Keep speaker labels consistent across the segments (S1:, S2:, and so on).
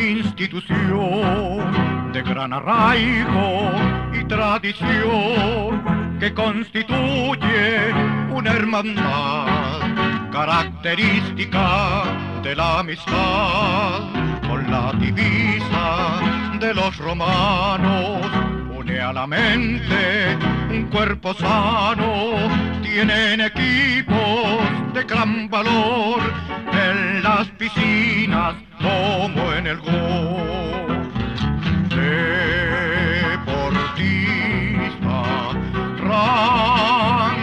S1: institución de gran arraigo y tradición que constituye una hermandad característica de la amistad con la divisa de los romanos. Une a la mente un cuerpo sano tienen equipos de gran valor en las piscinas como en el gol deportista ranquerino,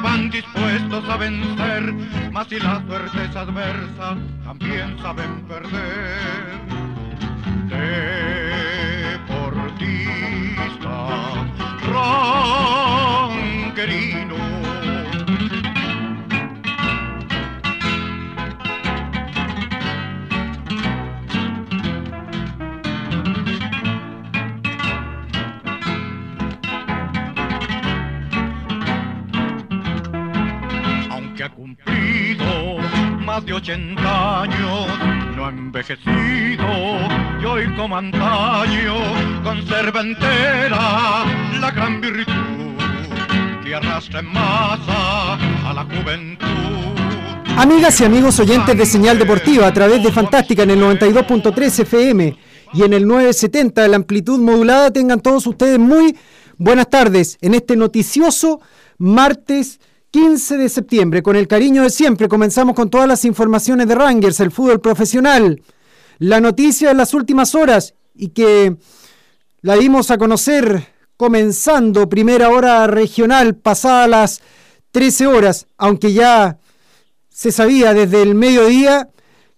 S1: van dispuestos a vencer, mas si la suerte es adversa, también saben perder. Deportista ranquerino. Más de 80 años, no ha envejecido y hoy como antaño conserva entera la gran virtud que arrastra en masa a la juventud.
S2: Amigas y amigos oyentes de Señal Deportiva a través de Fantástica en el 92.3 FM y en el 970 de la amplitud modulada, tengan todos ustedes muy buenas tardes en este noticioso martes 15 de septiembre. Con el cariño de siempre comenzamos con todas las informaciones de Rangers, el fútbol profesional, la noticia de las últimas horas y que la dimos a conocer comenzando primera hora regional pasada las 13 horas, aunque ya se sabía desde el mediodía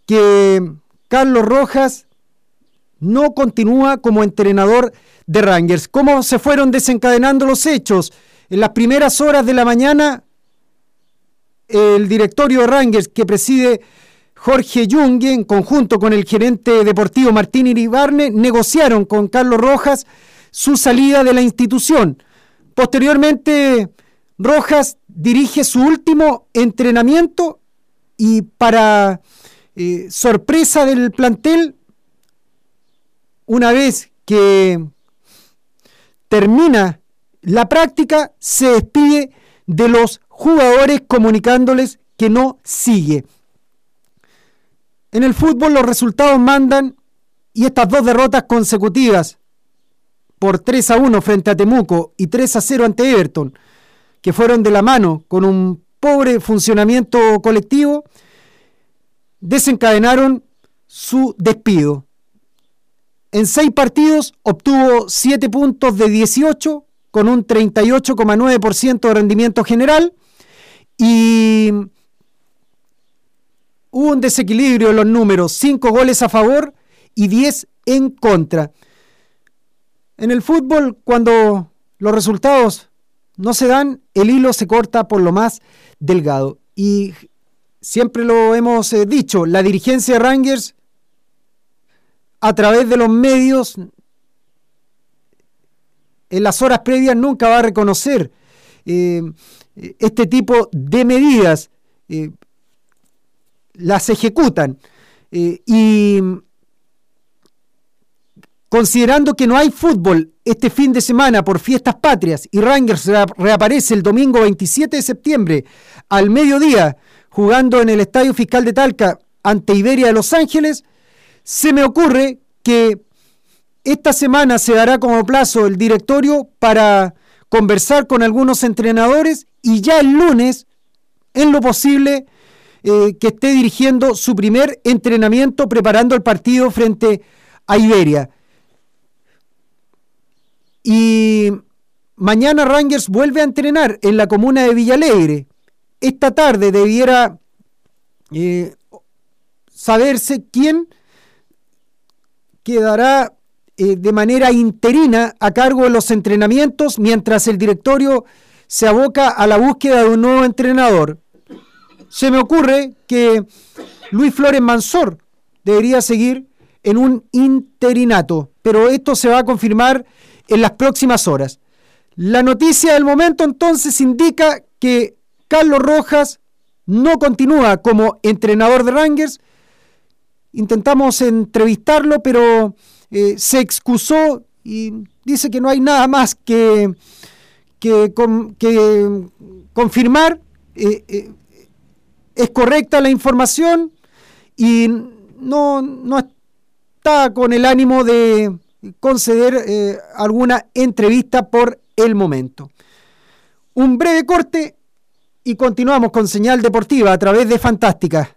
S2: que Carlos Rojas no continúa como entrenador de Rangers. ¿Cómo se fueron desencadenando los hechos? En las primeras horas de la mañana, el directorio de Rangers que preside Jorge Junge, en conjunto con el gerente deportivo Martín Iribarne, negociaron con Carlos Rojas su salida de la institución. Posteriormente, Rojas dirige su último entrenamiento y para eh, sorpresa del plantel, una vez que termina la práctica, se despide de los jugadores comunicándoles que no sigue. En el fútbol los resultados mandan y estas dos derrotas consecutivas por 3 a 1 frente a Temuco y 3 a 0 ante Everton, que fueron de la mano con un pobre funcionamiento colectivo, desencadenaron su despido. En seis partidos obtuvo 7 puntos de 18 con un 38,9% de rendimiento general y hubo un desequilibrio en los números, 5 goles a favor y 10 en contra. En el fútbol, cuando los resultados no se dan, el hilo se corta por lo más delgado. Y siempre lo hemos eh, dicho, la dirigencia de Rangers, a través de los medios, en las horas previas nunca va a reconocer eh, este tipo de medidas. Eh, las ejecutan. y considerando que no hay fútbol este fin de semana por fiestas patrias y Rangers reaparece el domingo 27 de septiembre al mediodía jugando en el Estadio Fiscal de Talca ante Iberia de Los Ángeles, se me ocurre que esta semana se dará como plazo el directorio para conversar con algunos entrenadores y ya el lunes, en lo posible, eh, que esté dirigiendo su primer entrenamiento preparando el partido frente a Iberia. Y mañana Rangers vuelve a entrenar en la comuna de Villalegre. Esta tarde debiera eh, saberse quién quedará eh, de manera interina a cargo de los entrenamientos mientras el directorio se aboca a la búsqueda de un nuevo entrenador. Se me ocurre que Luis Flores Mansor debería seguir en un interinato, pero esto se va a confirmar en las próximas horas. La noticia del momento entonces indica que Carlos Rojas no continúa como entrenador de Rangers. Intentamos entrevistarlo, pero eh, se excusó y dice que no hay nada más que, que, confirmar. Eh, eh, es correcta la información y no, no está con el ánimo de conceder alguna entrevista por el momento. Un breve corte y continuamos con señal deportiva a través de Fantástica.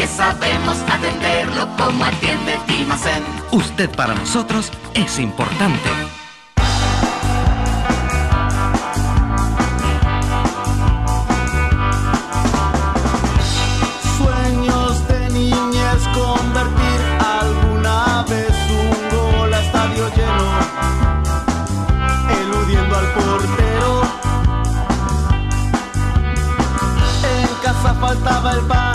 S3: que sabemos atenderlo como atiende Dimacén.
S4: Usted para nosotros es importante.
S5: Sueños de niñez convertir alguna vez un gol a estadio lleno, eludiendo al portero. En casa faltaba el pan,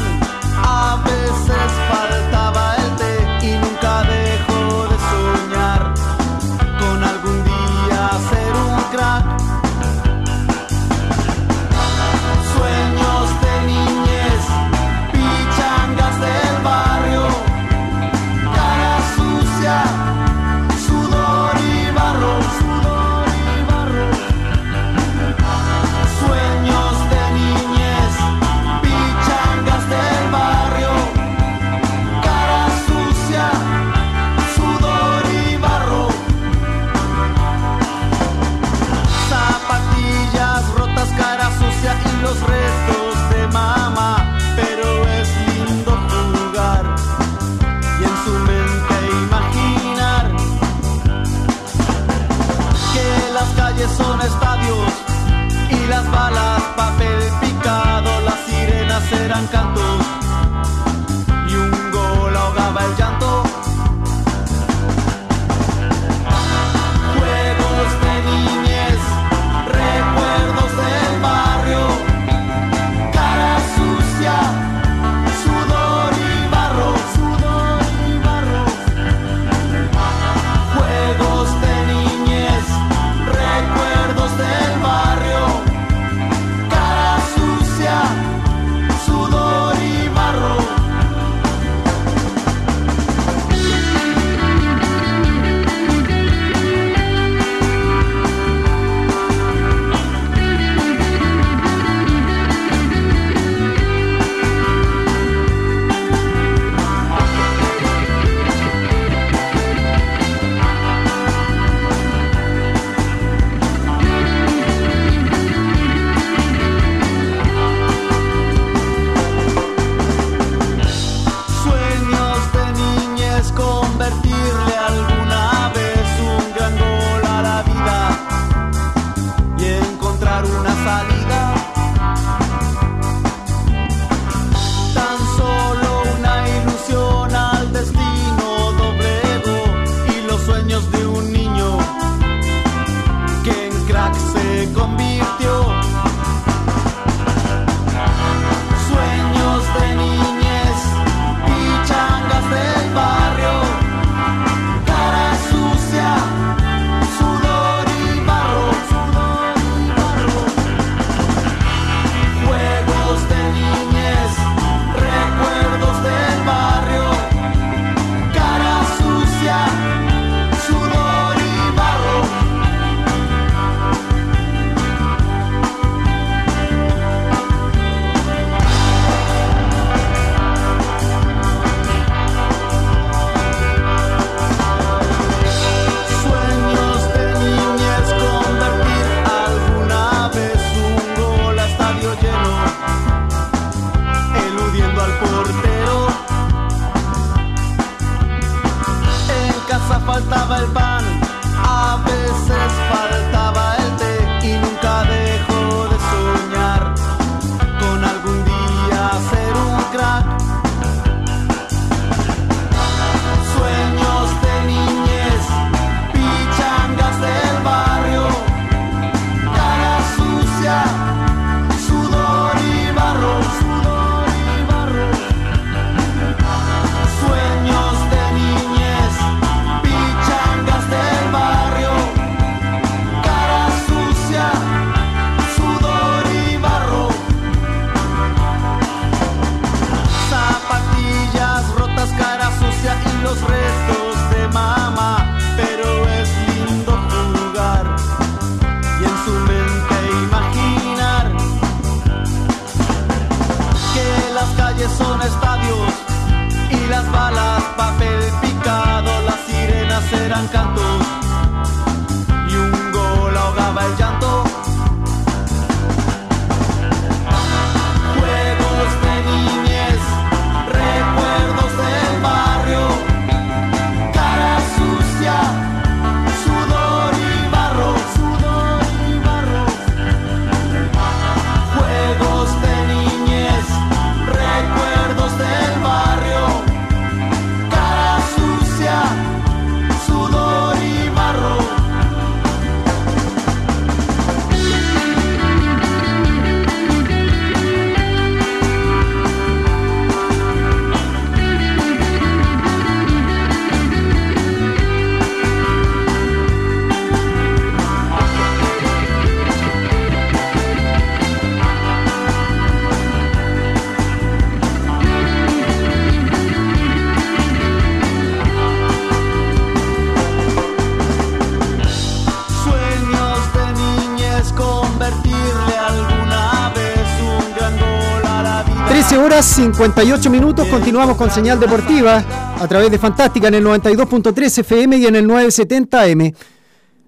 S2: 58 minutos, continuamos con señal deportiva a través de Fantástica en el 92.3 FM y en el 970 M.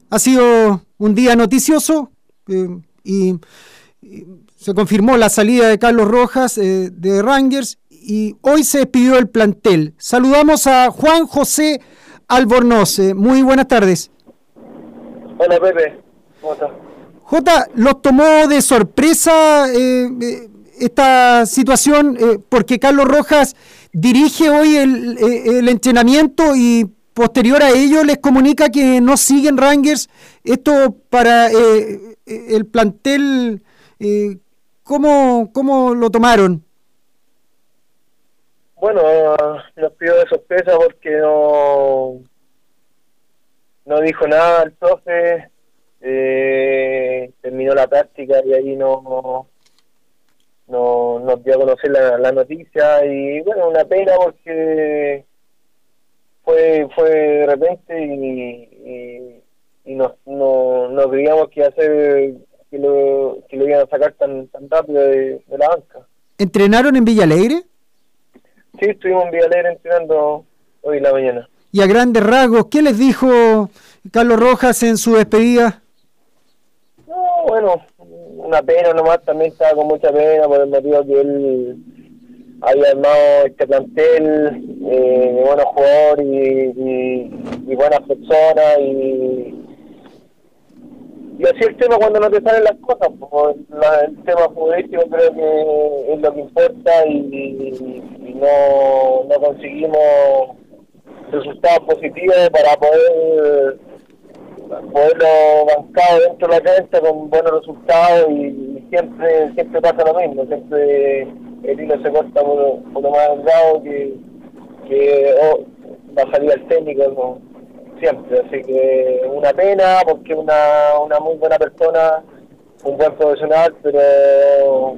S2: Ha sido un día noticioso eh, y, y se confirmó la salida de Carlos Rojas eh, de Rangers y hoy se despidió el plantel. Saludamos a Juan José Albornoz. Eh, muy buenas tardes.
S6: Hola Pepe, ¿cómo estás?
S2: Jota, ¿los tomó de sorpresa eh, esta situación? Eh, porque Carlos Rojas dirige hoy el, eh, el entrenamiento y posterior a ello les comunica que no siguen Rangers. Esto para eh, el plantel, eh, ¿cómo, ¿cómo lo tomaron?
S6: Bueno, nos pidió de sorpresa porque no no dijo nada el profe, terminó la práctica y ahí no no nos dio a conocer la, la noticia y bueno, una pena porque fue fue de repente y, y, y no, no, no creíamos que iba a ser que lo, que lo iban a sacar tan, tan rápido de, de la banca.
S2: ¿Entrenaron en Villa Alegre?
S6: Sí, estuvimos en Villalera entrenando hoy en la mañana.
S2: Y a grandes rasgos, ¿qué les dijo Carlos Rojas en su despedida?
S6: No, bueno, una pena nomás, también estaba con mucha pena por el motivo que él había armado este plantel eh, de buenos jugadores y, y, y buenas personas y, y así el tema cuando no te salen las cosas, pues, la- el tema futbolístico creo que es lo que importa y, y no, no conseguimos resultados positivos para poder poderlo bancar dentro de la cancha con buenos resultados y, siempre siempre pasa lo mismo, siempre el hilo se corta por, por lo más delgado que, que oh, va a salir el técnico ¿no? siempre, así que una pena porque una, una muy buena persona, un buen profesional, pero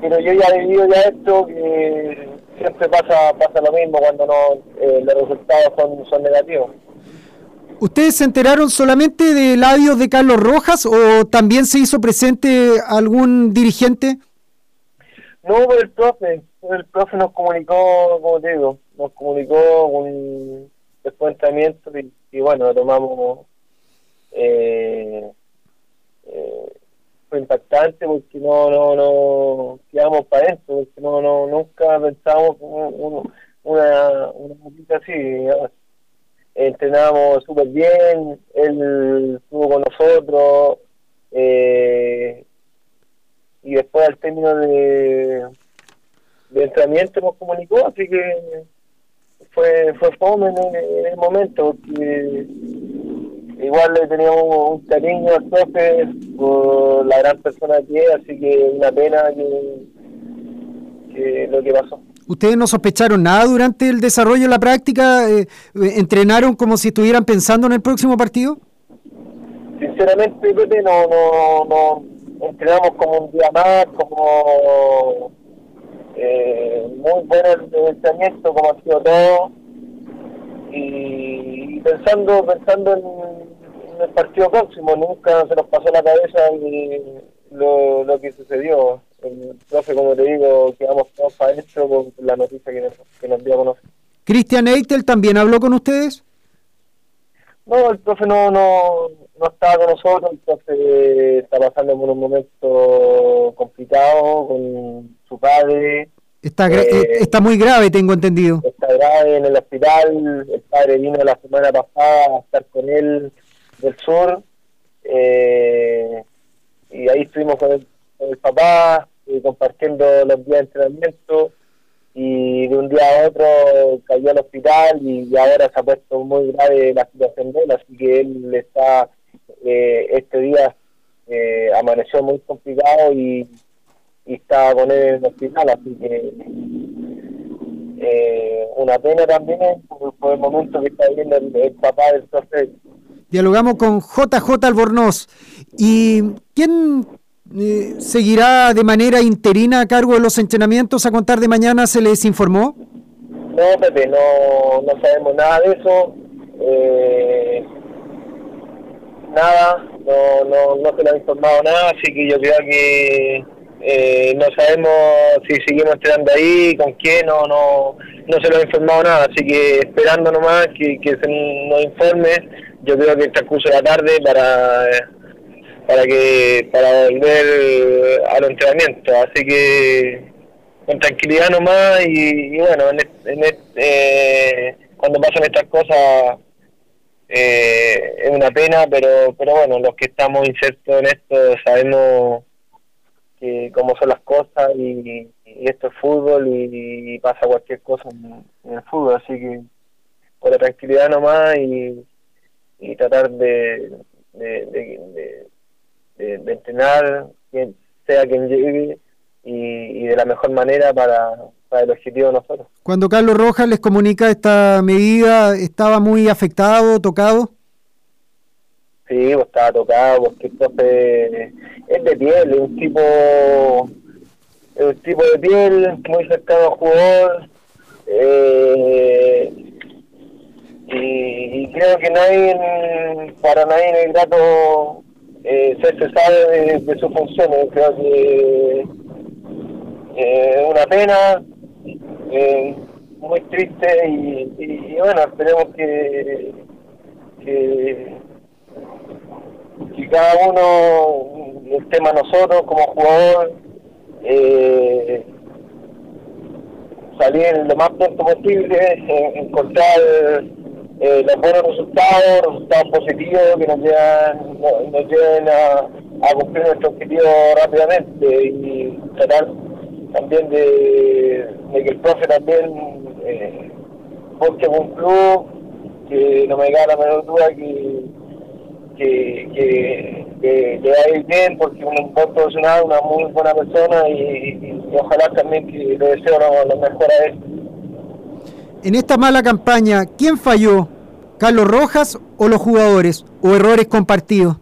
S6: pero yo ya he vivido ya esto que siempre pasa pasa lo mismo cuando no eh, los resultados son, son negativos.
S2: ¿Ustedes se enteraron solamente de labios de Carlos Rojas o también se hizo presente algún dirigente?
S6: No, pues el profe, el profe nos comunicó, como te digo, nos comunicó un después y, bueno, tomamos eh, eh, fue impactante porque no no no quedamos para esto porque no no nunca pensamos una una noticia así entrenamos súper bien él estuvo con nosotros eh, y después al término de, entrenamiento nos comunicó así que fue fue fome en, el momento porque igual le teníamos un cariño al profe por la gran persona que es, así que una pena que, que lo que pasó.
S2: ¿Ustedes no sospecharon nada durante el desarrollo de la práctica? Eh, eh, ¿Entrenaron como si estuvieran pensando en el próximo partido?
S6: Sinceramente, Pepe, no, no, no entrenamos como un día más, como eh, muy bueno el entrenamiento, como ha sido todo y pensando pensando en, el partido próximo nunca se nos pasó la cabeza lo, lo que sucedió el profe como te digo quedamos todos para esto con la noticia que nos, que nos dio a conocer
S2: Cristian Eitel también habló con ustedes
S6: no el profe no no no estaba con nosotros el profe está pasando por un momento complicado con su padre
S2: Está, eh, eh, está muy grave, tengo entendido.
S6: Está grave en el hospital. El padre vino la semana pasada a estar con él del sur. Eh, y ahí estuvimos con el, papá, compartiendo los días de entrenamiento. Y de un día a otro cayó al hospital y, ahora se ha puesto muy grave la situación de él. Así que él está, este día amaneció muy complicado y y está con él en el hospital, así que eh, una pena también por, el momento que está viviendo el, papá del profe.
S2: Dialogamos con JJ Albornoz. ¿Y quién eh, seguirá de manera interina a cargo de los entrenamientos a contar de mañana? ¿Se les informó?
S6: No, Pepe, no, no sabemos nada de eso. Eh, nada, no, no, no se le ha informado nada, así que yo creo que eh, no sabemos si seguimos entrenando ahí, con quién, no, no, no se nos ha informado nada, así que esperando nomás que, que se nos informe, yo creo que el transcurso de la tarde para para que para volver al entrenamiento, así que con tranquilidad nomás y, bueno, en, eh, cuando pasan estas cosas eh, es una pena, pero pero bueno, los que estamos insertos en esto sabemos que cómo son las cosas y, esto es fútbol y, pasa cualquier cosa en, el fútbol, así que con la tranquilidad nomás y, y tratar de, de, entrenar, quien, sea quien llegue y, de la mejor manera para, para el objetivo de nosotros.
S2: Cuando Carlos Rojas les comunica esta medida, ¿estaba muy afectado, tocado?
S6: Sí, pues estaba tocado porque entonces es de piel, es un tipo, es un tipo de piel muy cercano al jugador eh, y, creo que nadie, para nadie es grato eh, ser cesado de, de sus funciones, creo que eh, una pena, eh, muy triste y, bueno, esperemos que, que cada uno, el tema nosotros como jugador, eh, salir lo más pronto posible, encontrar eh, los buenos resultados, resultados positivos que nos lleven, nos lleven a, cumplir nuestro objetivo rápidamente y tratar también de, que el profe también eh, busque un club que no me queda la menor duda que que, que, que va a ir bien porque es un buen profesional, una muy buena persona y ojalá también que le deseo lo, lo mejor a él.
S2: En esta mala campaña, ¿quién falló? ¿Carlos Rojas o los jugadores? ¿O errores compartidos?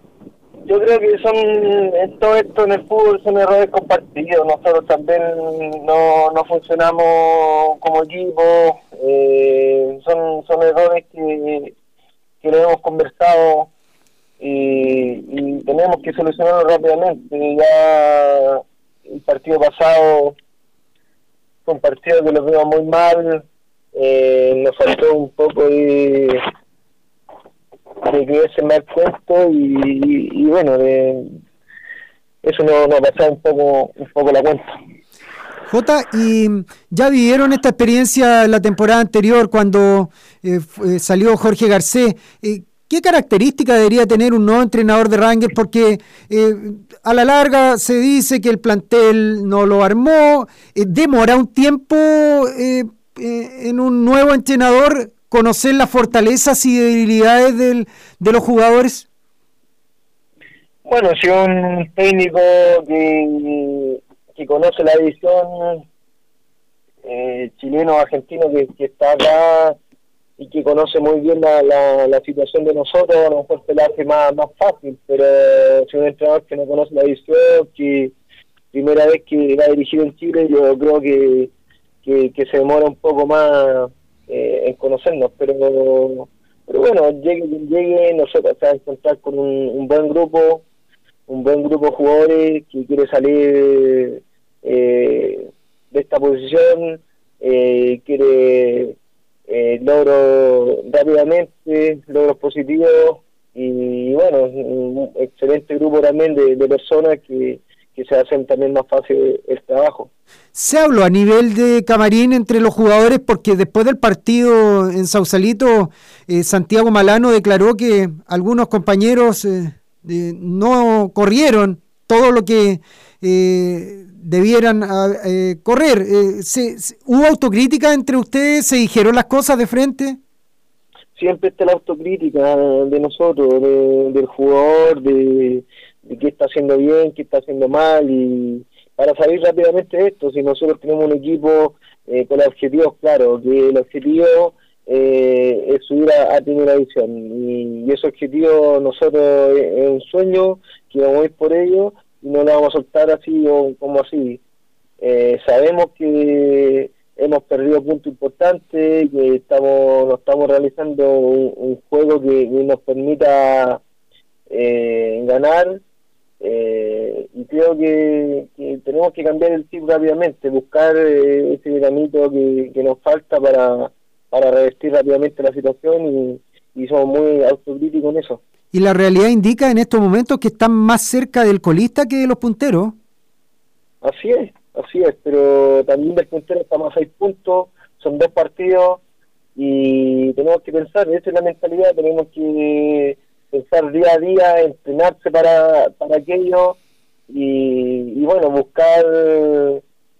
S6: Yo creo que son, todo esto en el fútbol son errores compartidos. Nosotros también no, no funcionamos como equipo. eh, son, son errores que, que lo hemos conversado y, tenemos que solucionarlo rápidamente. Ya el partido pasado fue un partido que lo vimos muy mal. Eh, nos faltó un poco de de creerse más cuento y, y- bueno, de, eso no, no ha pasado un poco, un poco la cuenta.
S2: Jota, y ya vivieron esta experiencia la temporada anterior cuando eh, eh, salió Jorge Garcés. Eh, ¿Qué característica debería tener un nuevo entrenador de Rangers? Porque eh, a la larga se dice que el plantel no lo armó. eh, demora un tiempo eh, en un nuevo entrenador conocer las fortalezas y debilidades del- de los jugadores.
S6: Bueno, si un técnico que, que conoce la división eh, chileno argentino que, que está acá y que conoce muy bien la, la, la situación de nosotros, a lo mejor se la hace más, más fácil, pero si un entrenador que no conoce la división, que primera vez que va a en Chile, yo creo que, que, se demora un poco más eh, en conocernos, pero pero bueno, llegue quien llegue, nosotros va a encontrar con un, un buen grupo, un buen grupo de jugadores que quiere salir eh, de esta posición, eh, quiere eh, logros rápidamente, logros positivos y bueno, un excelente grupo también de personas que, que se hacen también más fácil el trabajo.
S2: Se habló a nivel de camarín entre los jugadores porque después del partido en Sausalito, eh, Santiago Malano declaró que algunos compañeros eh, eh, no corrieron todo lo que eh, debieran ah, correr. Se- se- ¿Hubo autocrítica entre ustedes? ¿Se dijeron las cosas de frente?
S6: siempre está la autocrítica de nosotros, de- del jugador, de, de qué está haciendo bien, qué está haciendo mal y para salir rápidamente de esto, si nosotros tenemos un equipo eh, con objetivos claros, que el objetivo eh, es subir a, a primera división y, y ese objetivo nosotros es, es un sueño que vamos a ir por ello y no lo vamos a soltar así o como así. Eh, sabemos que hemos perdido puntos importantes, que estamos, no estamos realizando un, un juego que, que nos permita eh, ganar eh, y creo que, que tenemos que cambiar el chip rápidamente, buscar eh, ese dinamito que, que nos falta para, para revestir rápidamente la situación y, y somos muy autocríticos en eso.
S2: Y la realidad indica en estos momentos que están más cerca del colista que de los punteros.
S6: Así es, así es, pero también del puntero estamos a seis puntos, son dos partidos y tenemos que pensar, esa es la mentalidad, tenemos que pensar día a día, entrenarse para, para aquello y, y bueno, buscar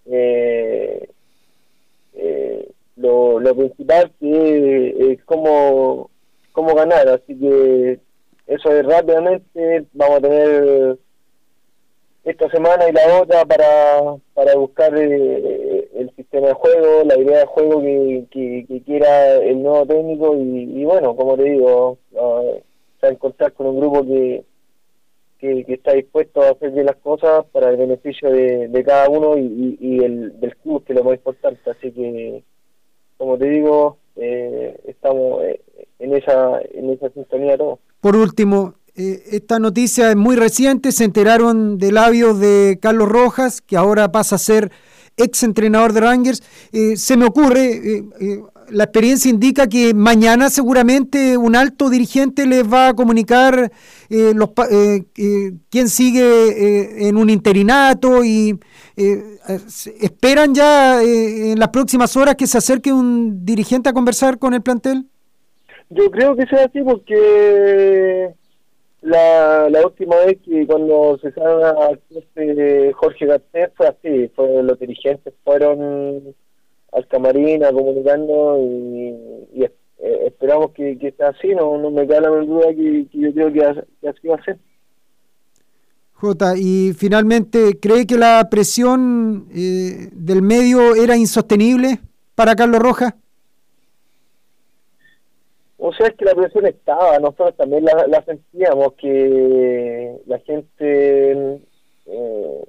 S6: eh, eh, lo, lo principal que es cómo, cómo ganar, así que eso es rápidamente, vamos a tener esta semana y la otra para, para buscar eh, el sistema de juego, la idea de juego que, que, quiera el nuevo técnico y, y bueno, como te digo, eh, encontrar con un grupo que, que, está dispuesto a hacer bien las cosas para el beneficio de, de cada uno y, y, el, del club, que es lo más importante. Así que, como te digo, eh, estamos eh, en esa, en esa sintonía todos.
S2: Por último, eh, esta noticia es muy reciente, se enteraron de labios de Carlos Rojas, que ahora pasa a ser ex entrenador de Rangers. Se me ocurre, la experiencia indica que mañana seguramente un alto dirigente les va a comunicar eh, los, eh, eh, quién sigue eh, en un interinato y eh, eh, esperan ya en las próximas horas que se acerque un dirigente a conversar con el plantel.
S6: Yo creo que sea así porque la, la última vez que cuando se este Jorge Garcés fue así, fue, los dirigentes fueron al camarín a comunicarnos y, eh, esperamos que, que sea así, no, no me queda la duda que, que yo creo que, que así va a ser.
S2: Jota, y finalmente, ¿cree que la presión eh, del medio era insostenible para Carlos Rojas?
S6: O sea, es que la presión estaba, nosotros también la, la sentíamos, que la gente eh,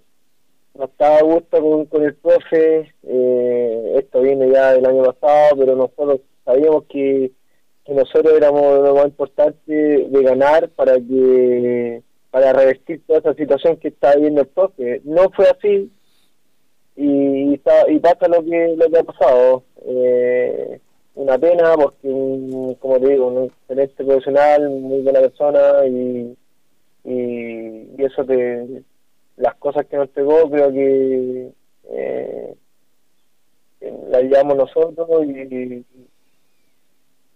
S6: no estaba a gusto con, con el profe, eh, esto viene ya del año pasado, pero nosotros sabíamos que, que nosotros éramos lo más importante de ganar para que para revertir toda esa situación que está viviendo el profe. No fue así y, y pasa lo que, lo que ha pasado. Eh, una pena porque, como te digo, un excelente profesional, muy buena persona y, y eso te, las cosas que nos pegó creo que eh, las llevamos nosotros y,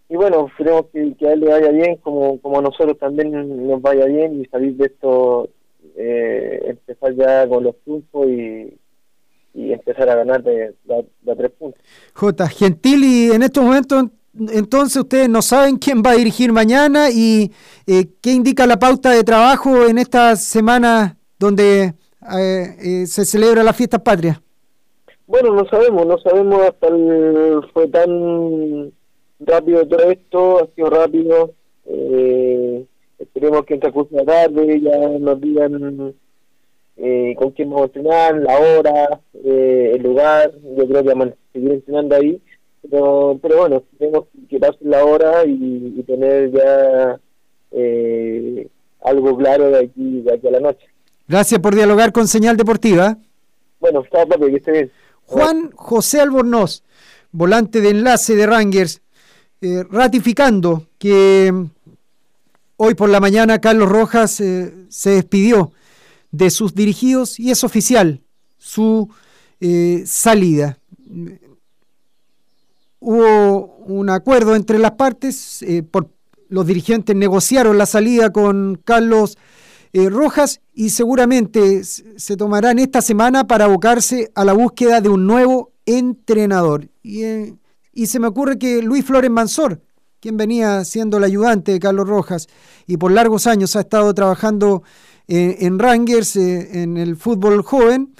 S6: y bueno, esperemos que, que a él le vaya bien como, como a nosotros también nos vaya bien y salir de esto, eh, empezar ya con los puntos y, y empezar a ganar de, de- tres puntos.
S2: Jota, Gentil, y en estos momentos, entonces ustedes no saben quién va a dirigir mañana y eh, qué indica la pauta de trabajo en esta semana donde eh, eh, se celebra la fiesta patria.
S6: Bueno, no sabemos, no sabemos hasta el, fue tan rápido todo esto, ha sido rápido. Eh, esperemos que en transcurso de tarde ya nos digan eh, con quién vamos a entrenar, la hora, eh, el lugar. Yo creo que vamos a seguir entrenando ahí. Pero, pero bueno, tenemos que pase la hora y, y tener ya eh, algo claro de aquí, de aquí a la noche.
S2: Gracias por dialogar con Señal Deportiva.
S6: Bueno, chao, papi, que esté bien.
S2: Juan José Albornoz, volante de enlace de Rangers, eh, ratificando que mm, hoy por la mañana Carlos Rojas eh, se despidió de sus dirigidos y es oficial su eh, salida. Hubo un acuerdo entre las partes, por, los dirigentes negociaron la salida con Carlos eh, Rojas y seguramente se tomarán esta semana para abocarse a la búsqueda de un nuevo entrenador. Y, eh, y se me ocurre que Luis Flores Mansor, quien venía siendo el ayudante de Carlos Rojas y por largos años ha estado trabajando eh, en Rangers, en el fútbol joven,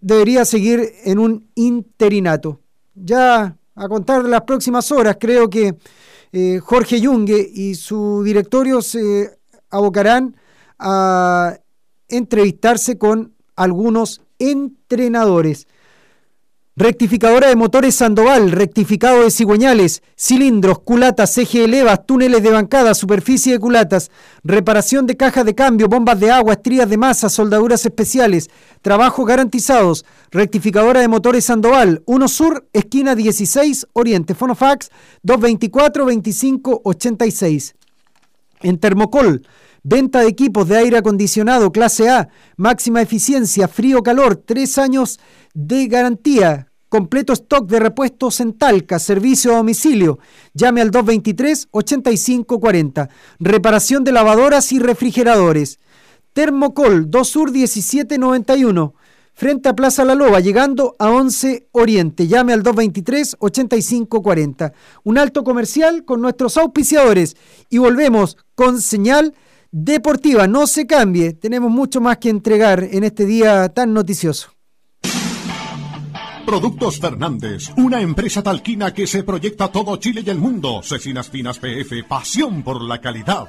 S2: debería seguir en un interinato. Ya a contar de las próximas horas, creo que Jorge Yungue y su directorio se abocarán a entrevistarse con algunos entrenadores. Rectificadora de motores Sandoval, rectificado de cigüeñales, cilindros, culatas, eje de levas, túneles de bancada, superficie de culatas, reparación de cajas de cambio, bombas de agua, estrías de masa, soldaduras especiales, trabajos garantizados. Rectificadora de motores Sandoval, 1 Sur, esquina 16, Oriente, Fonofax 224-2586. En Termocol, venta de equipos de aire acondicionado clase A, máxima eficiencia, frío-calor, tres años de garantía. Completo stock de repuestos en Talca, servicio a domicilio. Llame al 223-8540. Reparación de lavadoras y refrigeradores. Termocol, 2 Sur 1791. Frente a Plaza La Loba, llegando a 11 Oriente. Llame al 223-8540. Un alto comercial con nuestros auspiciadores. Y volvemos con señal deportiva. No se cambie. Tenemos mucho más que entregar en este día tan noticioso.
S7: Productos Fernández, una empresa talquina que se proyecta todo Chile y el mundo. Cecinas Finas PF, pasión por la calidad.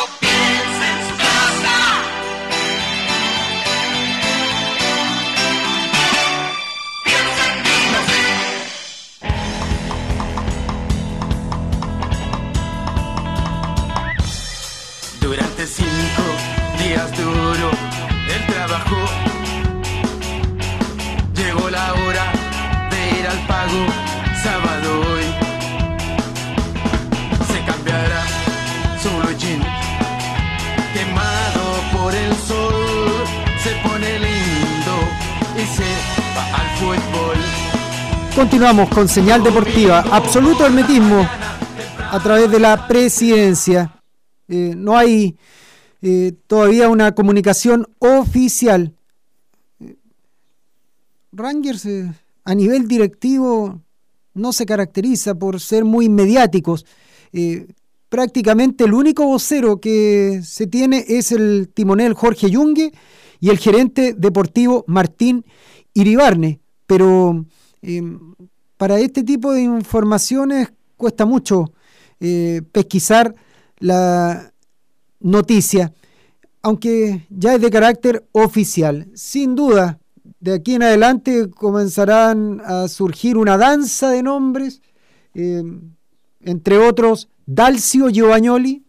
S8: Duro el trabajo. Llegó la hora de ir al pago, sábado hoy. Se cambiará su jean, quemado por el sol. Se pone lindo y se va al fútbol.
S2: Continuamos con señal deportiva, absoluto hermetismo a través de la presidencia. Eh, no hay eh, todavía una comunicación oficial. Rangers eh, a nivel directivo no se caracteriza por ser muy mediáticos. Eh, prácticamente el único vocero que se tiene es el timonel Jorge Yungue y el gerente deportivo Martín Iribarne. Pero para este tipo de informaciones cuesta mucho pesquisar la noticia, aunque ya es de carácter oficial. Sin duda, de aquí en adelante comenzarán a surgir una danza de nombres, eh, entre otros Dalcio Giovagnoli,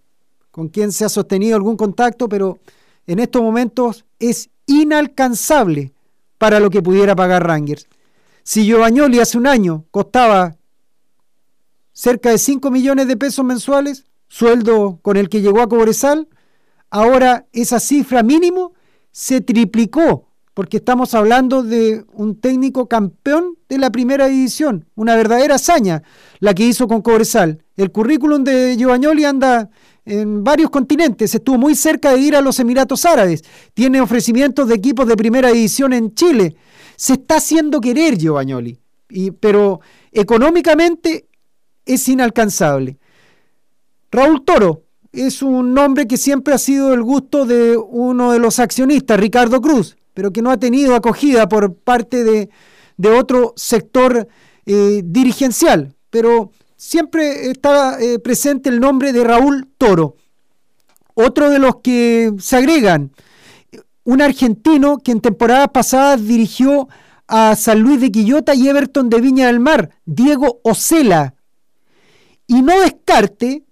S2: con quien se ha sostenido algún contacto, pero en estos momentos es inalcanzable para lo que pudiera pagar Rangers. Si Giovagnoli hace un año costaba cerca de 5 millones de pesos mensuales, sueldo con el que llegó a Cobresal, ahora esa cifra mínimo se triplicó, porque estamos hablando de un técnico campeón de la primera división, una verdadera hazaña la que hizo con Cobresal. El currículum de Giovagnoli anda en varios continentes, estuvo muy cerca de ir a los Emiratos Árabes, tiene ofrecimientos de equipos de primera división en Chile, se está haciendo querer Giovagnoli, y, pero económicamente es inalcanzable. Raúl Toro es un nombre que siempre ha sido el gusto de uno de los accionistas, Ricardo Cruz, pero que no ha tenido acogida por parte de, otro sector eh, dirigencial. Pero siempre está eh, presente el nombre de Raúl Toro. Otro de los que se agregan, un argentino que en temporadas pasadas dirigió a San Luis de Quillota y Everton de Viña del Mar, Diego Ocela. Y no descarte,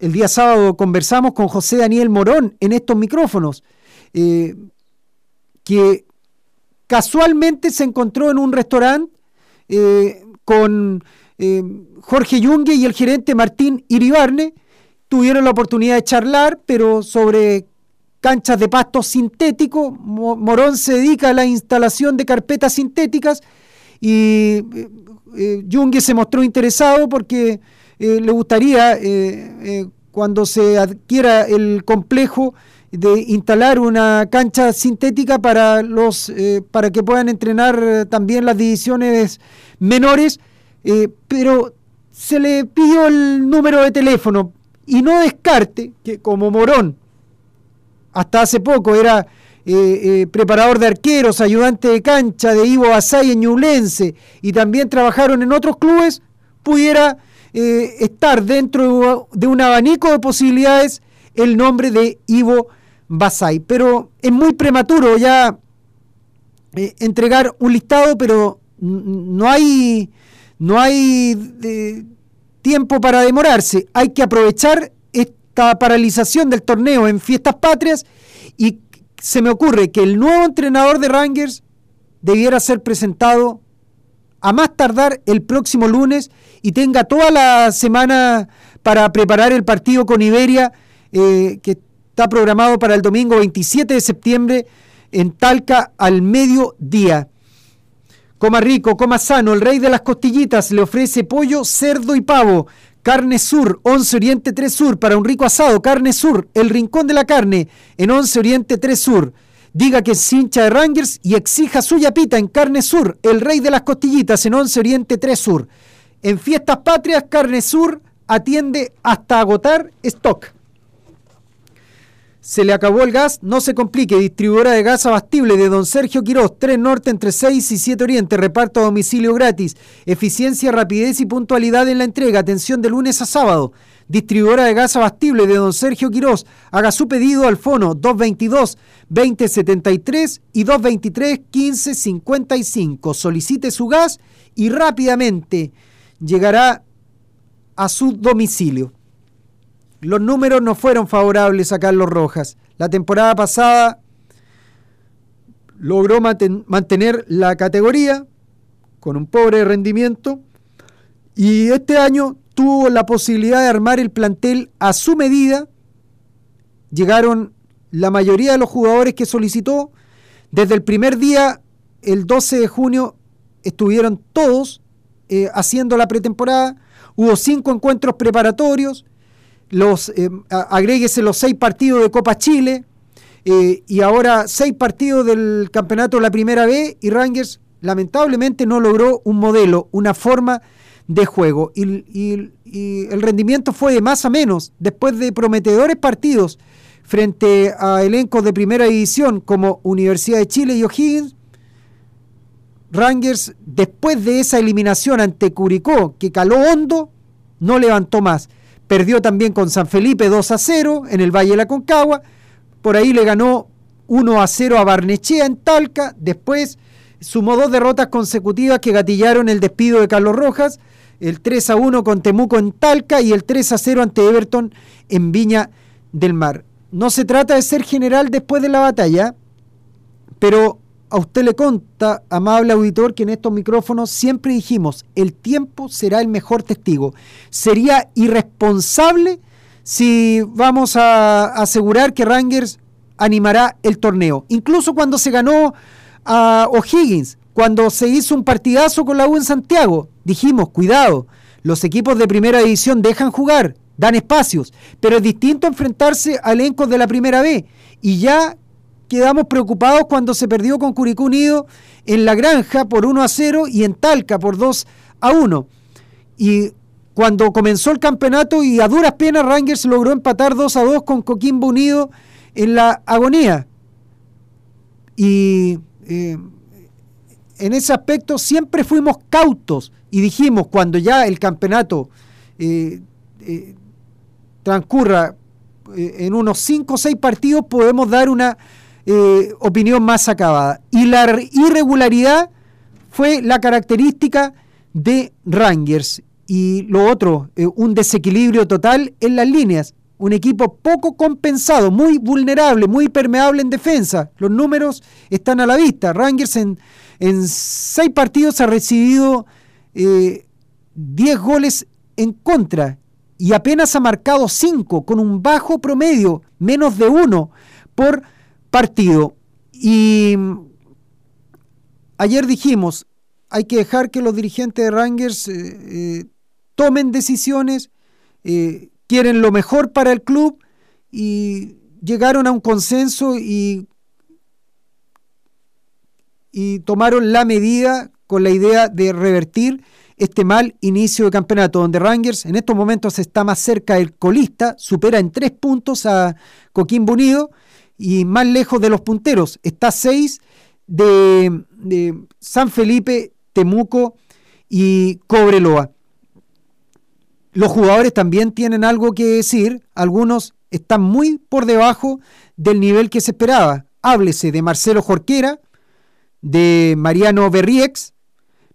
S2: el día sábado conversamos con José Daniel Morón en estos micrófonos, eh, que casualmente se encontró en un restaurante eh, con eh, Jorge Yungue y el gerente Martín Iribarne. Tuvieron la oportunidad de charlar, pero sobre canchas de pasto sintético. Morón se dedica a la instalación de carpetas sintéticas y Yungue se mostró interesado porque le gustaría, cuando se adquiera el complejo, de instalar una cancha sintética para los eh, para que puedan entrenar eh, también las divisiones menores eh, pero se le pidió el número de teléfono y no descarte que como Morón hasta hace poco era preparador de arqueros, ayudante de cancha de Ivo Basay en Ñublense y también trabajaron en otros clubes, pudiera estar dentro de un abanico de posibilidades el nombre de Ivo Basay. Pero es muy prematuro ya eh, entregar un listado, pero no hay, no hay eh, tiempo para demorarse. Hay que aprovechar esta paralización del torneo en fiestas patrias y se me ocurre que el nuevo entrenador de Rangers debiera ser presentado a más tardar el próximo lunes y tenga toda la semana para preparar el partido con Iberia, eh, que Está programado para el domingo 27 de septiembre en Talca al mediodía. Coma rico, coma sano, el rey de las costillitas le ofrece pollo, cerdo y pavo. Carne Sur, 11 Oriente 3 Sur, para un rico asado. Carne Sur, el rincón de la carne, en 11 Oriente 3 Sur. Diga que es hincha de Rangers y exija su yapita en Carne Sur, el rey de las costillitas, en 11 Oriente 3 Sur. En Fiestas Patrias, Carne Sur atiende hasta agotar stock se le acabó el gas, no se complique. Distribuidora de gas abastible de Don Sergio Quirós, 3 Norte entre 6 y 7 Oriente. Reparto a domicilio gratis. Eficiencia, rapidez y puntualidad en la entrega. Atención de lunes a sábado. Distribuidora de gas abastible de Don Sergio Quirós. Haga su pedido al fono 222-2073 y 223-1555. Solicite su gas y rápidamente llegará a su domicilio los números no fueron favorables a Carlos Rojas. La temporada pasada logró mantener la categoría con un pobre rendimiento y este año tuvo la posibilidad de armar el plantel a su medida. Llegaron la mayoría de los jugadores que solicitó. Desde el primer día, el 12 de junio, estuvieron todos eh, haciendo la pretemporada. Hubo cinco encuentros preparatorios los, eh, agréguese los seis partidos de Copa Chile eh, y ahora seis partidos del campeonato de la Primera B y Rangers lamentablemente no logró un modelo, una forma de juego y, el rendimiento fue de más a menos después de prometedores partidos frente a elencos de primera división como Universidad de Chile y O'Higgins. Rangers, después de esa eliminación ante Curicó, que caló hondo, no levantó más. Perdió también con San Felipe 2 a 0 en el Valle de la Concagua. Por ahí le ganó 1 a 0 a Barnechea en Talca. Después sumó dos derrotas consecutivas que gatillaron el despido de Carlos Rojas. El 3 a 1 con Temuco en Talca y el 3 a 0 ante Everton en Viña del Mar. No se trata de ser general después de la batalla, pero a usted le conta, amable auditor, que en estos micrófonos siempre dijimos, el tiempo será el mejor testigo. Sería irresponsable si vamos a asegurar que Rangers animará el torneo. Incluso cuando se ganó a O'Higgins, cuando se hizo un partidazo con la U en Santiago, dijimos, cuidado, los equipos de primera división dejan jugar, dan espacios, pero es distinto enfrentarse a elencos de la primera B. Y ya quedamos preocupados cuando se perdió con Curicú Unido en La Granja por 1 a 0 y en Talca por 2 a 1. Y cuando comenzó el campeonato y a duras penas Rangers logró empatar 2 a 2 con Coquimbo Unido en la agonía. Y eh, en ese aspecto siempre fuimos cautos y dijimos cuando ya el campeonato eh, eh, transcurra en unos 5 o 6 partidos podemos dar una eh, opinión más acabada. Y la irregularidad fue la característica de Rangers. Y lo otro, eh, un desequilibrio total en las líneas. Un equipo poco compensado, muy vulnerable, muy permeable en defensa. Los números están a la vista. Rangers en, en seis partidos ha recibido 10 eh, goles en contra y apenas ha marcado 5 con un bajo promedio, menos de uno por partido. Y ayer dijimos, hay que dejar que los dirigentes de Rangers eh, eh, tomen decisiones, eh, quieren lo mejor para el club y llegaron a un consenso y, y tomaron la medida con la idea de revertir este mal inicio de campeonato, donde Rangers en estos momentos está más cerca del colista, supera en tres puntos a Coquimbo Unido y más lejos de los punteros, está seis de, de San Felipe Temuco y Cobreloa. Los jugadores también tienen algo que decir, algunos están muy por debajo del nivel que se esperaba. Háblese de Marcelo Jorquera, de Mariano Berriex,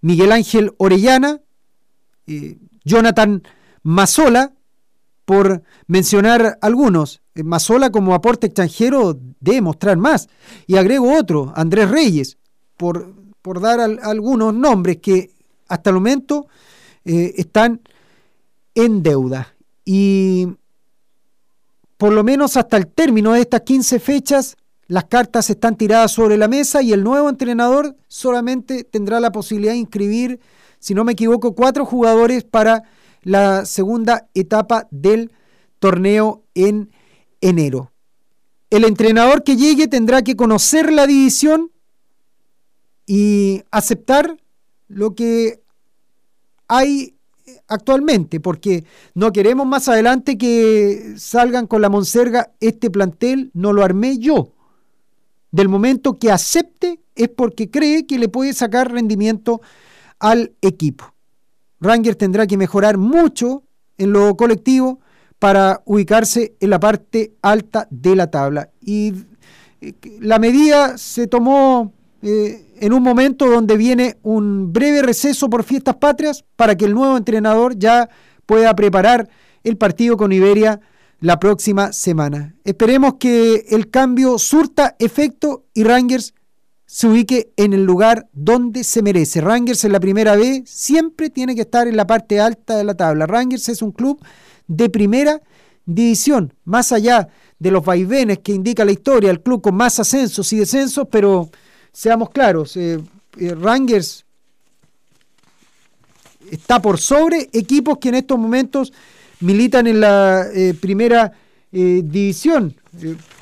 S2: Miguel Ángel Orellana, eh, Jonathan Mazola, por mencionar algunos. Eh, Mazola como aporte extranjero debe mostrar más. Y agrego otro, Andrés Reyes, por por dar algunos nombres que hasta el momento eh, están en deuda. Y por lo menos hasta el término de estas 15 fechas, las cartas están tiradas sobre la mesa y el nuevo entrenador solamente tendrá la posibilidad de inscribir, si no me equivoco, cuatro jugadores para la segunda etapa del torneo en enero. El entrenador que llegue tendrá que conocer la división y aceptar lo que hay actualmente, porque no queremos más adelante que salgan con la monserga, este plantel no lo armé yo. Del momento que acepte es porque cree que le puede sacar rendimiento al equipo. Ranger tendrá que mejorar mucho en lo colectivo para ubicarse en la parte alta de la tabla. Y eh, la medida se tomó eh, en un momento donde viene un breve receso por fiestas patrias para que el nuevo entrenador ya pueda preparar el partido con Iberia la próxima semana. Esperemos que el cambio surta efecto y Rangers se ubique en el lugar donde se merece. Rangers en la primera B siempre tiene que estar en la parte alta de la tabla. Rangers es un club de primera división, más allá de los vaivenes que indica la historia, el club con más ascensos y descensos, pero seamos claros, eh, eh, Rangers está por sobre equipos que en estos momentos militan en la eh, primera división.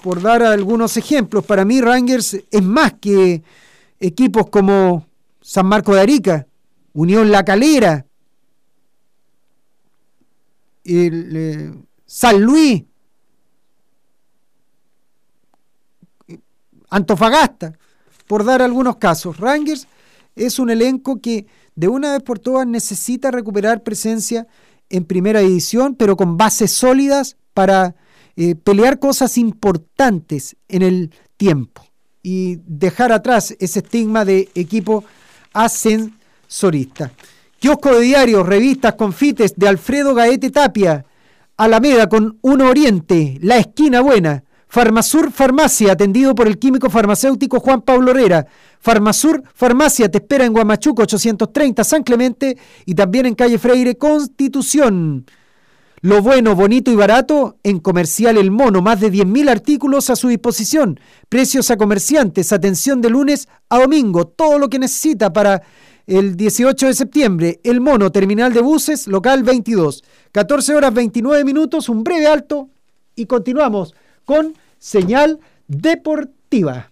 S2: por dar algunos ejemplos, para mí Rangers es más que equipos como San Marco de Arica, Unión La Calera, San Luis, Antofagasta por dar algunos casos. Rangers es un elenco que de una vez por todas necesita recuperar presencia en primera división, pero con bases sólidas para eh, pelear cosas importantes en el tiempo y dejar atrás ese estigma de equipo ascensorista. Kiosco de diarios, revistas, confites de Alfredo Gaete Tapia, Alameda con Uno Oriente, La Esquina Buena, Farmasur Farmacia, atendido por el químico farmacéutico Juan Pablo Herrera. Farmasur Farmacia te espera en Guamachuco 830 San Clemente y también en calle Freire Constitución. Lo bueno, bonito y barato en Comercial El Mono, más de 10.000 artículos a su disposición. Precios a comerciantes, atención de lunes a domingo, todo lo que necesita para el 18 de septiembre. El Mono, terminal de buses, local 22. 14 horas 29 minutos, un breve alto y continuamos con señal deportiva.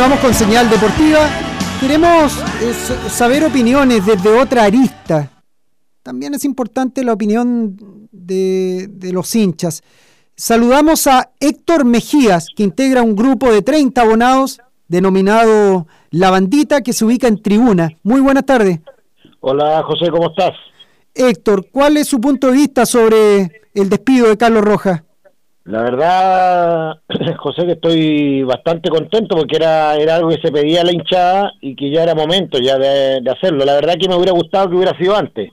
S2: Continuamos con señal deportiva. Queremos eh, saber opiniones desde otra arista. También es importante la opinión de, de los hinchas. Saludamos a Héctor Mejías, que integra un grupo de 30 abonados denominado La Bandita, que se ubica en tribuna. Muy buenas tardes.
S9: Hola José, ¿cómo estás?
S2: Héctor, ¿cuál es su punto de vista sobre el despido de Carlos Rojas?
S9: La verdad, José, que estoy bastante contento porque era, era algo que se pedía a la hinchada y que ya era momento ya de, de hacerlo. La verdad que me hubiera gustado que hubiera sido antes,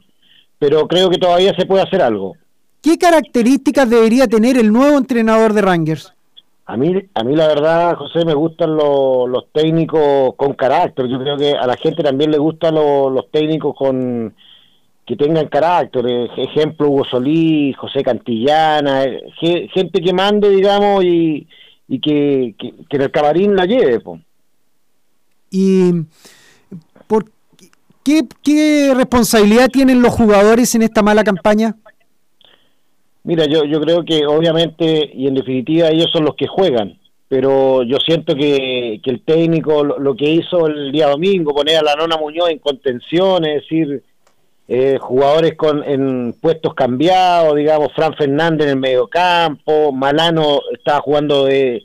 S9: pero creo que todavía se puede hacer algo.
S2: ¿Qué características debería tener el nuevo entrenador de Rangers?
S9: A mí, a mí la verdad, José, me gustan los, los técnicos con carácter. Yo creo que a la gente también le gustan los técnicos con que tengan carácter. Eh, Ejemplo, Hugo Solís, José Cantillana, eh, ge- gente que mande, digamos, y, y que, que, el camarín la lleve. po.
S2: ¿Y por qué, qué responsabilidad tienen los jugadores en esta mala campaña?
S9: Mira, yo, yo creo que obviamente y en definitiva ellos son los que juegan, pero yo siento que, que el técnico lo, lo que hizo el día domingo, poner a la Nona Muñoz en contención, es decir, eh, jugadores con en puestos cambiados, digamos, Fran Fernández en el mediocampo, Malano estaba jugando de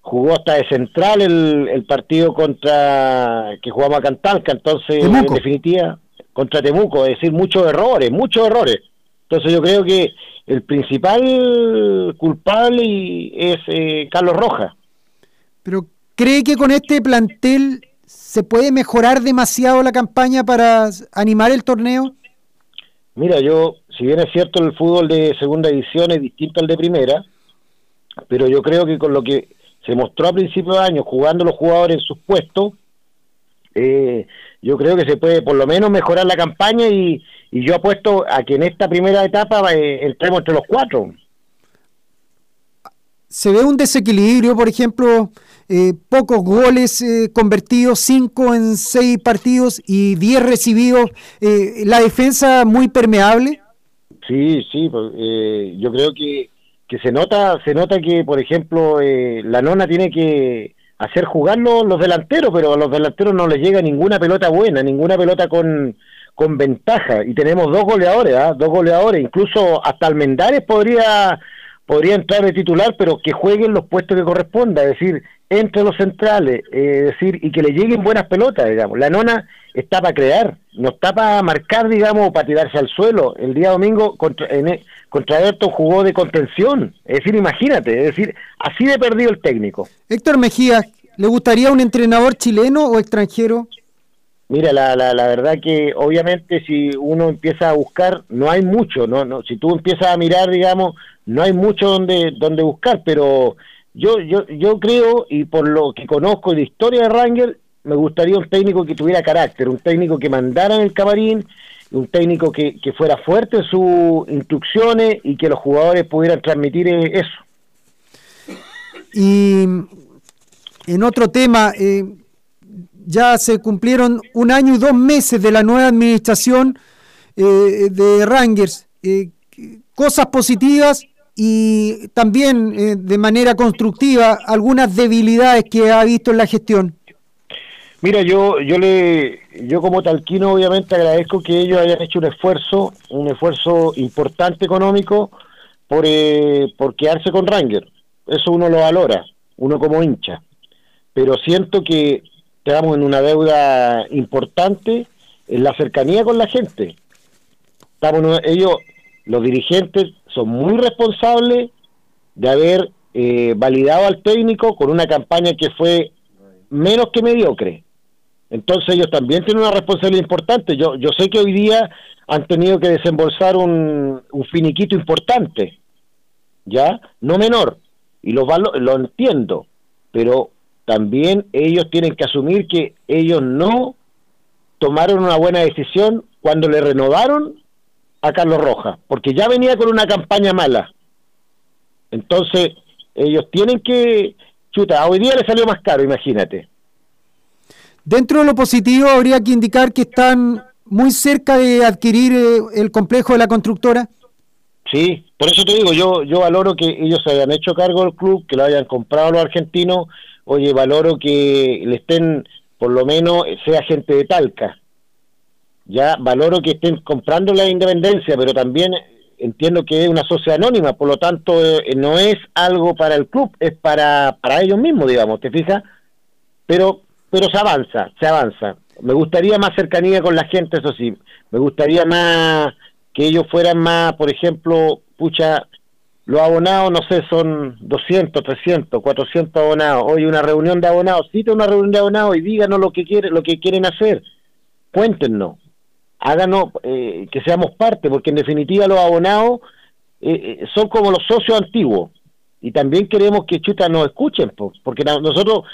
S9: jugó hasta de central el, el partido contra que jugamos a Cantalca, entonces
S2: Temuco.
S9: en definitiva contra Temuco, es decir, muchos errores, muchos errores. Entonces yo creo que el principal culpable es eh, Carlos Rojas.
S2: Pero ¿cree que con este plantel ¿Se puede mejorar demasiado la campaña para animar el torneo?
S9: Mira, yo, si bien es cierto el fútbol de segunda división es distinto al de primera, pero yo creo que con lo que se mostró a principios de año jugando los jugadores en sus puestos, eh, yo creo que se puede por lo menos mejorar la campaña y, y yo apuesto a que en esta primera etapa eh, entremos entre los cuatro.
S2: ¿Se ve un desequilibrio, por ejemplo, eh, pocos goles eh, convertidos, cinco en seis partidos y diez recibidos? Eh, ¿La defensa muy permeable?
S9: Sí, sí, pues, eh, yo creo que, que se nota se nota que, por ejemplo, eh, la nona tiene que hacer jugar los, los delanteros, pero a los delanteros no les llega ninguna pelota buena, ninguna pelota con, con ventaja. Y tenemos dos goleadores, ¿ah? dos goleadores, incluso hasta Almendares podría podría entrar de titular, pero que jueguen los puestos que corresponda, es decir, entre los centrales, eh, es decir, y que le lleguen buenas pelotas, digamos. La nona está para crear, no está para marcar, digamos, o para tirarse al suelo. El día domingo contra, en, contra Everton jugó de contención, es decir, imagínate, es decir, así de perdido el técnico.
S2: Héctor Mejía, ¿le gustaría un entrenador chileno o extranjero?
S9: Mira, la, la, la verdad que obviamente si uno empieza a buscar, no hay mucho, no, no, si tú empiezas a mirar, digamos, no hay mucho donde, donde buscar, pero yo, yo, yo creo, y por lo que conozco de historia de Ranger, me gustaría un técnico que tuviera carácter, un técnico que mandara en el camarín, un técnico que, que fuera fuerte en sus instrucciones y que los jugadores pudieran transmitir eso.
S2: Y en otro tema, eh, ya se cumplieron un año y dos meses de la nueva administración eh, de Rangers. Eh, cosas positivas y también eh, de manera constructiva algunas debilidades que ha visto en la gestión.
S9: Mira, yo, yo le, yo como talquino obviamente agradezco que ellos hayan hecho un esfuerzo, un esfuerzo importante económico por, eh, por quedarse con Ranger. Eso uno lo valora, uno como hincha. Pero siento que estamos en una deuda importante en la cercanía con la gente. Estamos, ellos, los dirigentes, son muy responsables de haber eh, validado al técnico con una campaña que fue menos que mediocre. Entonces ellos también tienen una responsabilidad importante. Yo, yo sé que hoy día han tenido que desembolsar un, un finiquito importante, ¿ya? No menor, y lo, lo entiendo, pero también ellos tienen que asumir que ellos no tomaron una buena decisión cuando le renovaron a Carlos Rojas, porque ya venía con una campaña mala. Entonces, ellos tienen que... Chuta, hoy día le salió más caro, imagínate.
S2: Dentro de lo positivo habría que indicar que están muy cerca de adquirir eh, el complejo de la constructora.
S9: Sí, por eso te digo, yo yo valoro que ellos se hayan hecho cargo del club, que lo hayan comprado los argentinos. Oye, valoro que le estén, por lo menos, sea gente de Talca. Ya valoro que estén comprando la independencia, pero también entiendo que es una sociedad anónima, por lo tanto, eh, no es algo para el club, es para, para ellos mismos, digamos, ¿te fijas? Pero, pero se avanza, se avanza. Me gustaría más cercanía con la gente, eso sí. Me gustaría más que ellos fueran más, por ejemplo, pucha, los abonados, no sé, son 200, 300, 400 abonados. Hoy una reunión de abonados, cita una reunión de abonados y díganos lo que quieren, lo que quieren hacer. Cuéntenos, háganos eh, que seamos parte, porque en definitiva los abonados eh, eh, son como los socios antiguos y también queremos que chuta nos escuchen, po, porque nosotros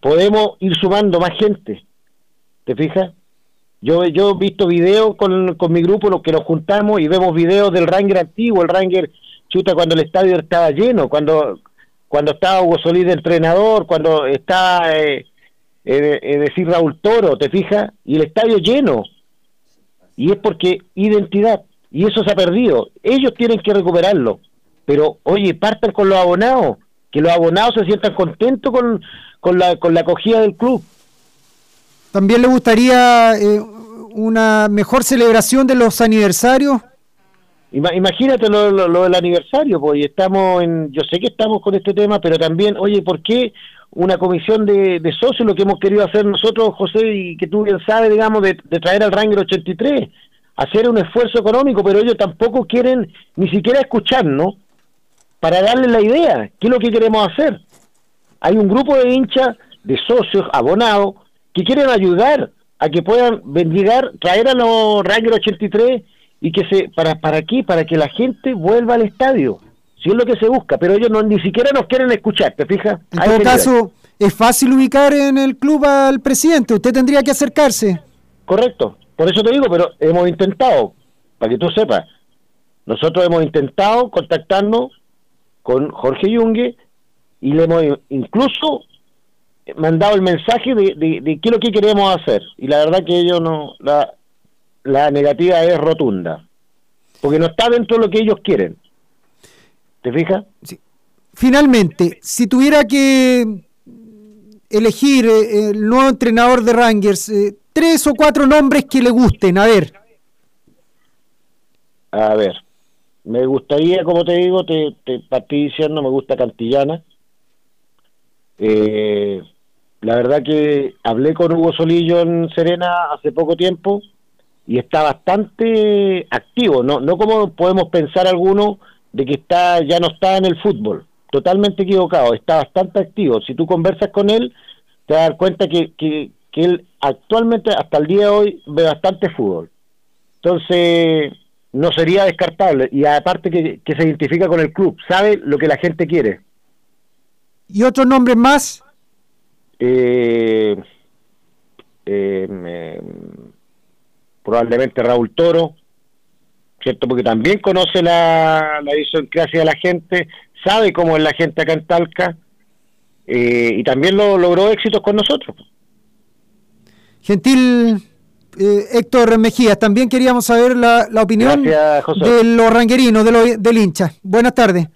S9: podemos ir sumando más gente. ¿Te fijas? Yo, yo he visto videos con, con mi grupo, los que nos juntamos y vemos videos del Ranger antiguo, el Ranger chuta cuando el estadio estaba lleno, cuando cuando estaba Hugo Solís de entrenador, cuando está, eh, eh, es decir, Raúl Toro, ¿te fijas? Y el estadio lleno. Y es porque identidad, y eso se ha perdido. Ellos tienen que recuperarlo. Pero, oye, partan con los abonados, que los abonados se sientan contentos con, con, la, con la acogida del club.
S2: También le gustaría eh, una mejor celebración de los aniversarios.
S9: Ima- Imagínate lo, lo- lo del aniversario, pues, y estamos en, yo sé que estamos con este tema, pero también, oye, ¿por qué una comisión de, de socios, lo que hemos querido hacer nosotros, José, y que tú bien sabes, digamos, de, traer al Ranger 83, hacer un esfuerzo económico, pero ellos tampoco quieren ni siquiera escucharnos para darle la idea, qué es lo que queremos hacer. Hay un grupo de hinchas, de socios, abonados, que quieren ayudar a que puedan bendigar, traer a los Rangers 83 y que se, para, para aquí, para que la gente vuelva al estadio. Si es lo que se busca, pero ellos no, ni siquiera nos quieren escuchar, ¿te fijas?
S2: En todo caso, es fácil ubicar en el club al presidente. Usted tendría que acercarse.
S9: Correcto, por eso te digo, pero hemos intentado, para que tú sepas, nosotros hemos intentado contactarnos con Jorge Yungue y le hemos incluso mandado el mensaje de, de, de qué es lo que queremos hacer. Y la verdad que ellos no, la, la negativa es rotunda, porque no está dentro de lo que ellos quieren. ¿Te fijas?
S2: Finalmente, si tuviera que elegir eh, el nuevo entrenador de Rangers, eh, tres o cuatro nombres que le gusten, a ver.
S9: A ver, me gustaría, como te digo, te, te partí diciendo, me gusta Cantillana. Eh, la verdad que hablé con Hugo Solillo en Serena hace poco tiempo y está bastante activo, no, no como podemos pensar algunos de que está ya no está en el fútbol, totalmente equivocado, está bastante activo. Si tú conversas con él, te vas a dar cuenta que, que, que él actualmente, hasta el día de hoy, ve bastante fútbol. Entonces, no sería descartable. Y aparte que, que se identifica con el club, sabe lo que la gente quiere.
S2: ¿Y otros nombres más?
S9: Eh, eh, me- probablemente Raúl Toro, ¿cierto? Porque también conoce la, la idiosincrasia de la gente, sabe cómo es la gente acá en Talca, eh, y también lo, logró éxitos con nosotros.
S2: Gentil eh, Héctor Mejías, también queríamos saber la, la opinión
S9: Gracias,
S2: de los ranguerinos, de lo- del hincha. Buenas tardes.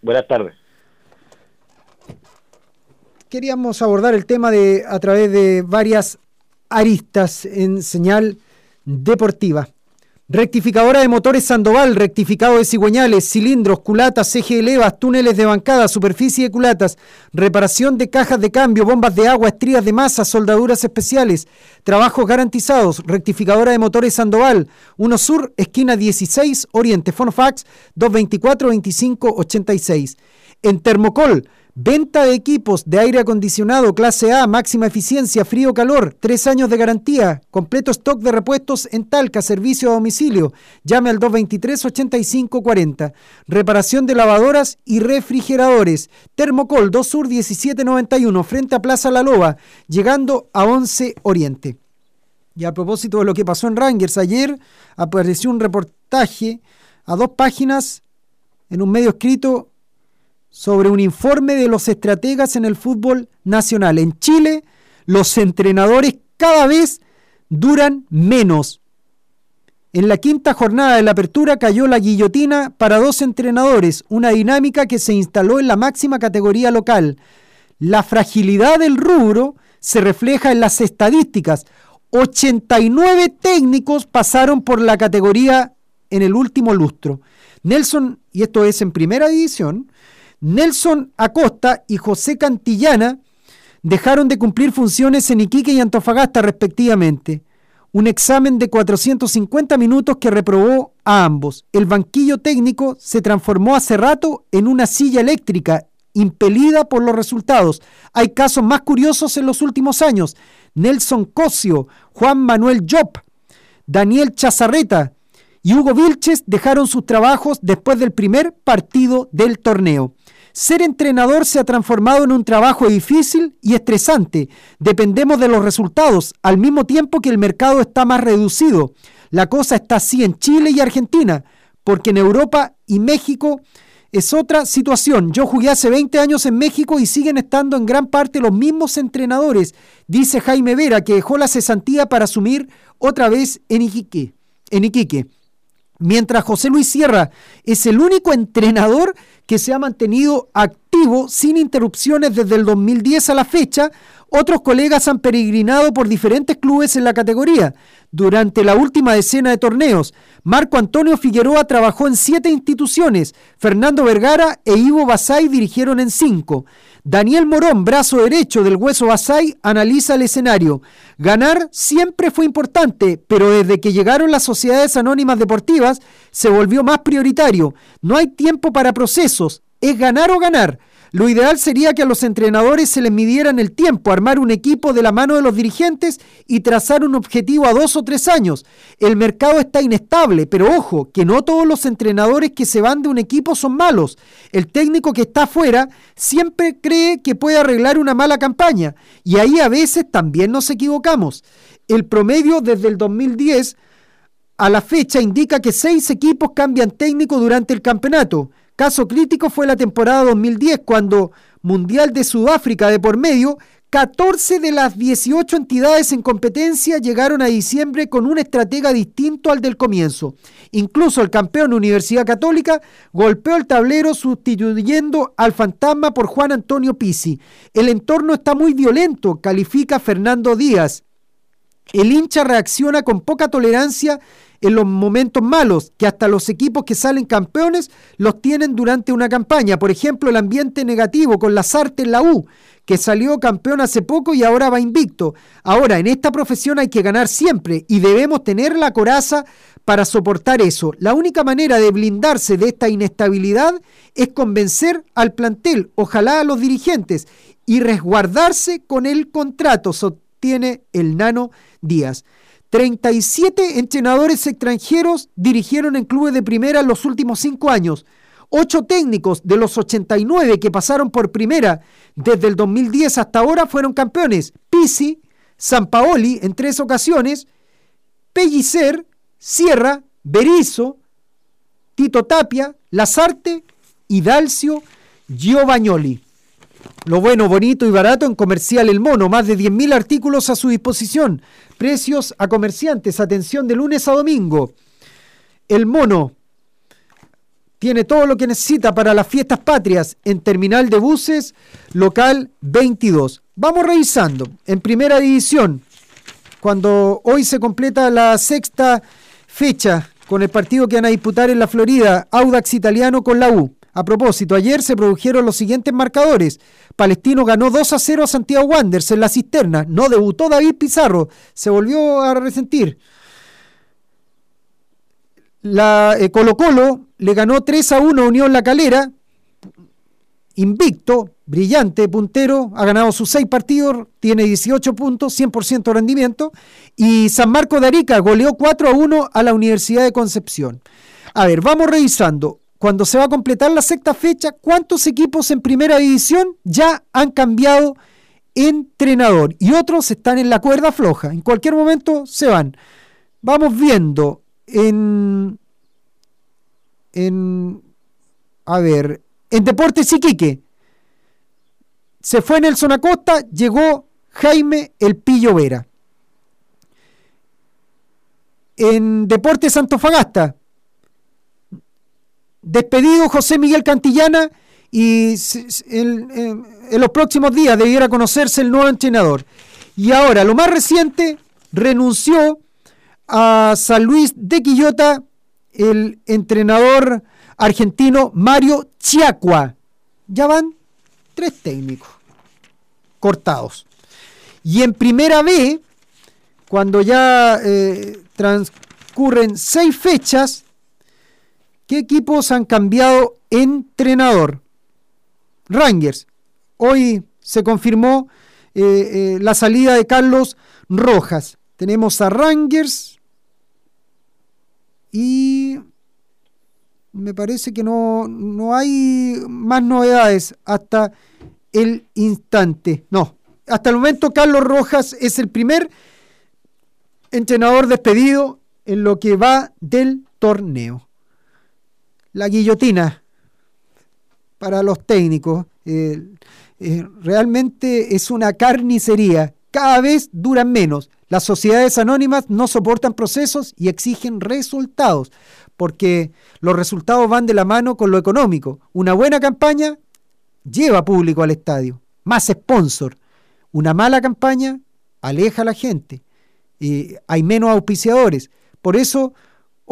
S9: Buenas tardes.
S2: Queríamos abordar el tema de a través de varias aristas en señal deportiva. Rectificadora de motores Sandoval, rectificado de cigüeñales, cilindros, culatas, eje de levas, túneles de bancada, superficie de culatas, reparación de cajas de cambio, bombas de agua, estrías de masa, soldaduras especiales, trabajos garantizados, rectificadora de motores Sandoval, 1 Sur, esquina 16, Oriente, Fonofax 224-2586. En Termocol, Venta de equipos de aire acondicionado clase A, máxima eficiencia, frío-calor, tres años de garantía, completo stock de repuestos en Talca, servicio a domicilio. Llame al 223-8540. Reparación de lavadoras y refrigeradores. Termocol 2 Sur 1791, frente a Plaza La Loba, llegando a 11 Oriente. Y a propósito de lo que pasó en Rangers, ayer apareció un reportaje a dos páginas en un medio escrito sobre un informe de los estrategas en el fútbol nacional. En Chile, los entrenadores cada vez duran menos. En la quinta jornada de la apertura cayó la guillotina para dos entrenadores, una dinámica que se instaló en la máxima categoría local. La fragilidad del rubro se refleja en las estadísticas. 89 técnicos pasaron por la categoría en el último lustro. Nelson, y esto es en primera división, Nelson Acosta y José Cantillana dejaron de cumplir funciones en Iquique y Antofagasta respectivamente. Un examen de 450 minutos que reprobó a ambos. El banquillo técnico se transformó hace rato en una silla eléctrica impelida por los resultados. Hay casos más curiosos en los últimos años. Nelson Cosio, Juan Manuel Job, Daniel Chazarreta y Hugo Vilches dejaron sus trabajos después del primer partido del torneo. Ser entrenador se ha transformado en un trabajo difícil y estresante. Dependemos de los resultados, al mismo tiempo que el mercado está más reducido. La cosa está así en Chile y Argentina, porque en Europa y México es otra situación. Yo jugué hace 20 años en México y siguen estando en gran parte los mismos entrenadores, dice Jaime Vera, que dejó la cesantía para asumir otra vez en Iquique. En Iquique. Mientras José Luis Sierra es el único entrenador que se ha mantenido activo sin interrupciones desde el 2010 a la fecha, otros colegas han peregrinado por diferentes clubes en la categoría durante la última decena de torneos. Marco Antonio Figueroa trabajó en siete instituciones, Fernando Vergara e Ivo Basay dirigieron en cinco. Daniel Morón, brazo derecho del Hueso Basay, analiza el escenario. Ganar siempre fue importante, pero desde que llegaron las sociedades anónimas deportivas se volvió más prioritario. No hay tiempo para procesos, es ganar o ganar. Lo ideal sería que a los entrenadores se les midieran el tiempo, armar un equipo de la mano de los dirigentes y trazar un objetivo a dos o tres años. El mercado está inestable, pero ojo, que no todos los entrenadores que se van de un equipo son malos. El técnico que está afuera siempre cree que puede arreglar una mala campaña y ahí a veces también nos equivocamos. El promedio desde el 2010 a la fecha indica que seis equipos cambian técnico durante el campeonato. Caso crítico fue la temporada 2010, cuando Mundial de Sudáfrica de por medio, 14 de las 18 entidades en competencia llegaron a diciembre con un estratega distinto al del comienzo. Incluso el campeón Universidad Católica golpeó el tablero sustituyendo al fantasma por Juan Antonio Pisi. El entorno está muy violento, califica Fernando Díaz. El hincha reacciona con poca tolerancia en los momentos malos, que hasta los equipos que salen campeones los tienen durante una campaña. Por ejemplo, el ambiente negativo con la Sarte en la U, que salió campeón hace poco y ahora va invicto. Ahora, en esta profesión hay que ganar siempre y debemos tener la coraza para soportar eso. La única manera de blindarse de esta inestabilidad es convencer al plantel, ojalá a los dirigentes, y resguardarse con el contrato, sostiene el Nano Díaz. 37 entrenadores extranjeros dirigieron en clubes de primera en los últimos cinco años. Ocho técnicos de los 89 que pasaron por primera desde el 2010 hasta ahora fueron campeones. Pisi, Sampaoli en tres ocasiones, Pellicer, Sierra, Berizo, Tito Tapia, Lazarte y Dalcio Giovagnoli. Lo bueno, bonito y barato en Comercial El Mono, más de 10.000 artículos a su disposición. Precios a comerciantes, atención de lunes a domingo. El Mono tiene todo lo que necesita para las fiestas patrias en Terminal de Buses, local 22. Vamos revisando. En primera división, cuando hoy se completa la sexta fecha con el partido que van a disputar en la Florida, Audax Italiano con la U. A propósito, ayer se produjeron los siguientes marcadores. Palestino ganó 2 a 0 a Santiago Wanderers en la cisterna. No debutó David Pizarro. Se volvió a resentir. La eh, Colo Colo le ganó 3 a 1 a Unión La Calera. Invicto, brillante, puntero, ha ganado sus 6 partidos, tiene 18 puntos, 100% rendimiento. Y San Marco de Arica goleó 4 a 1 a la Universidad de Concepción. A ver, vamos revisando cuando se va a completar la sexta fecha, cuántos equipos en primera división ya han cambiado entrenador y otros están en la cuerda floja. En cualquier momento se van. Vamos viendo en, en a ver, en Deportes Iquique. Se fue Nelson Acosta, llegó Jaime El Pillo Vera. En Deportes Antofagasta, Despedido José Miguel Cantillana y en, los próximos días debiera conocerse el nuevo entrenador. Y ahora, lo más reciente, renunció a San Luis de Quillota el entrenador argentino Mario Chiacua. Ya van tres técnicos cortados. Y en primera B, cuando ya eh, transcurren seis fechas, ¿Qué equipos han cambiado entrenador? Rangers. Hoy se confirmó eh, eh, la salida de Carlos Rojas. Tenemos a Rangers y me parece que no, no hay más novedades hasta el instante. No, hasta el momento Carlos Rojas es el primer entrenador despedido en lo que va del torneo la guillotina para los técnicos. Eh, eh, realmente es una carnicería. Cada vez duran menos. Las sociedades anónimas no soportan procesos y exigen resultados, porque los resultados van de la mano con lo económico. Una buena campaña lleva público al estadio, más sponsor. Una mala campaña aleja a la gente. y hay menos auspiciadores. Por eso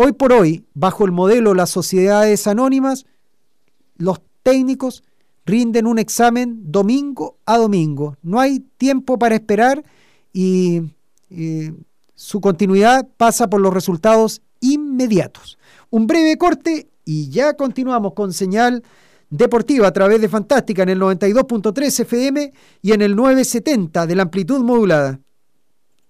S2: Hoy por hoy, bajo el modelo las sociedades anónimas, los técnicos rinden un examen domingo a domingo. No hay tiempo para esperar y, su continuidad pasa por los resultados inmediatos. Un breve corte y ya continuamos con señal deportiva a través de Fantástica en el 92.3 FM y en el 970 de la amplitud modulada.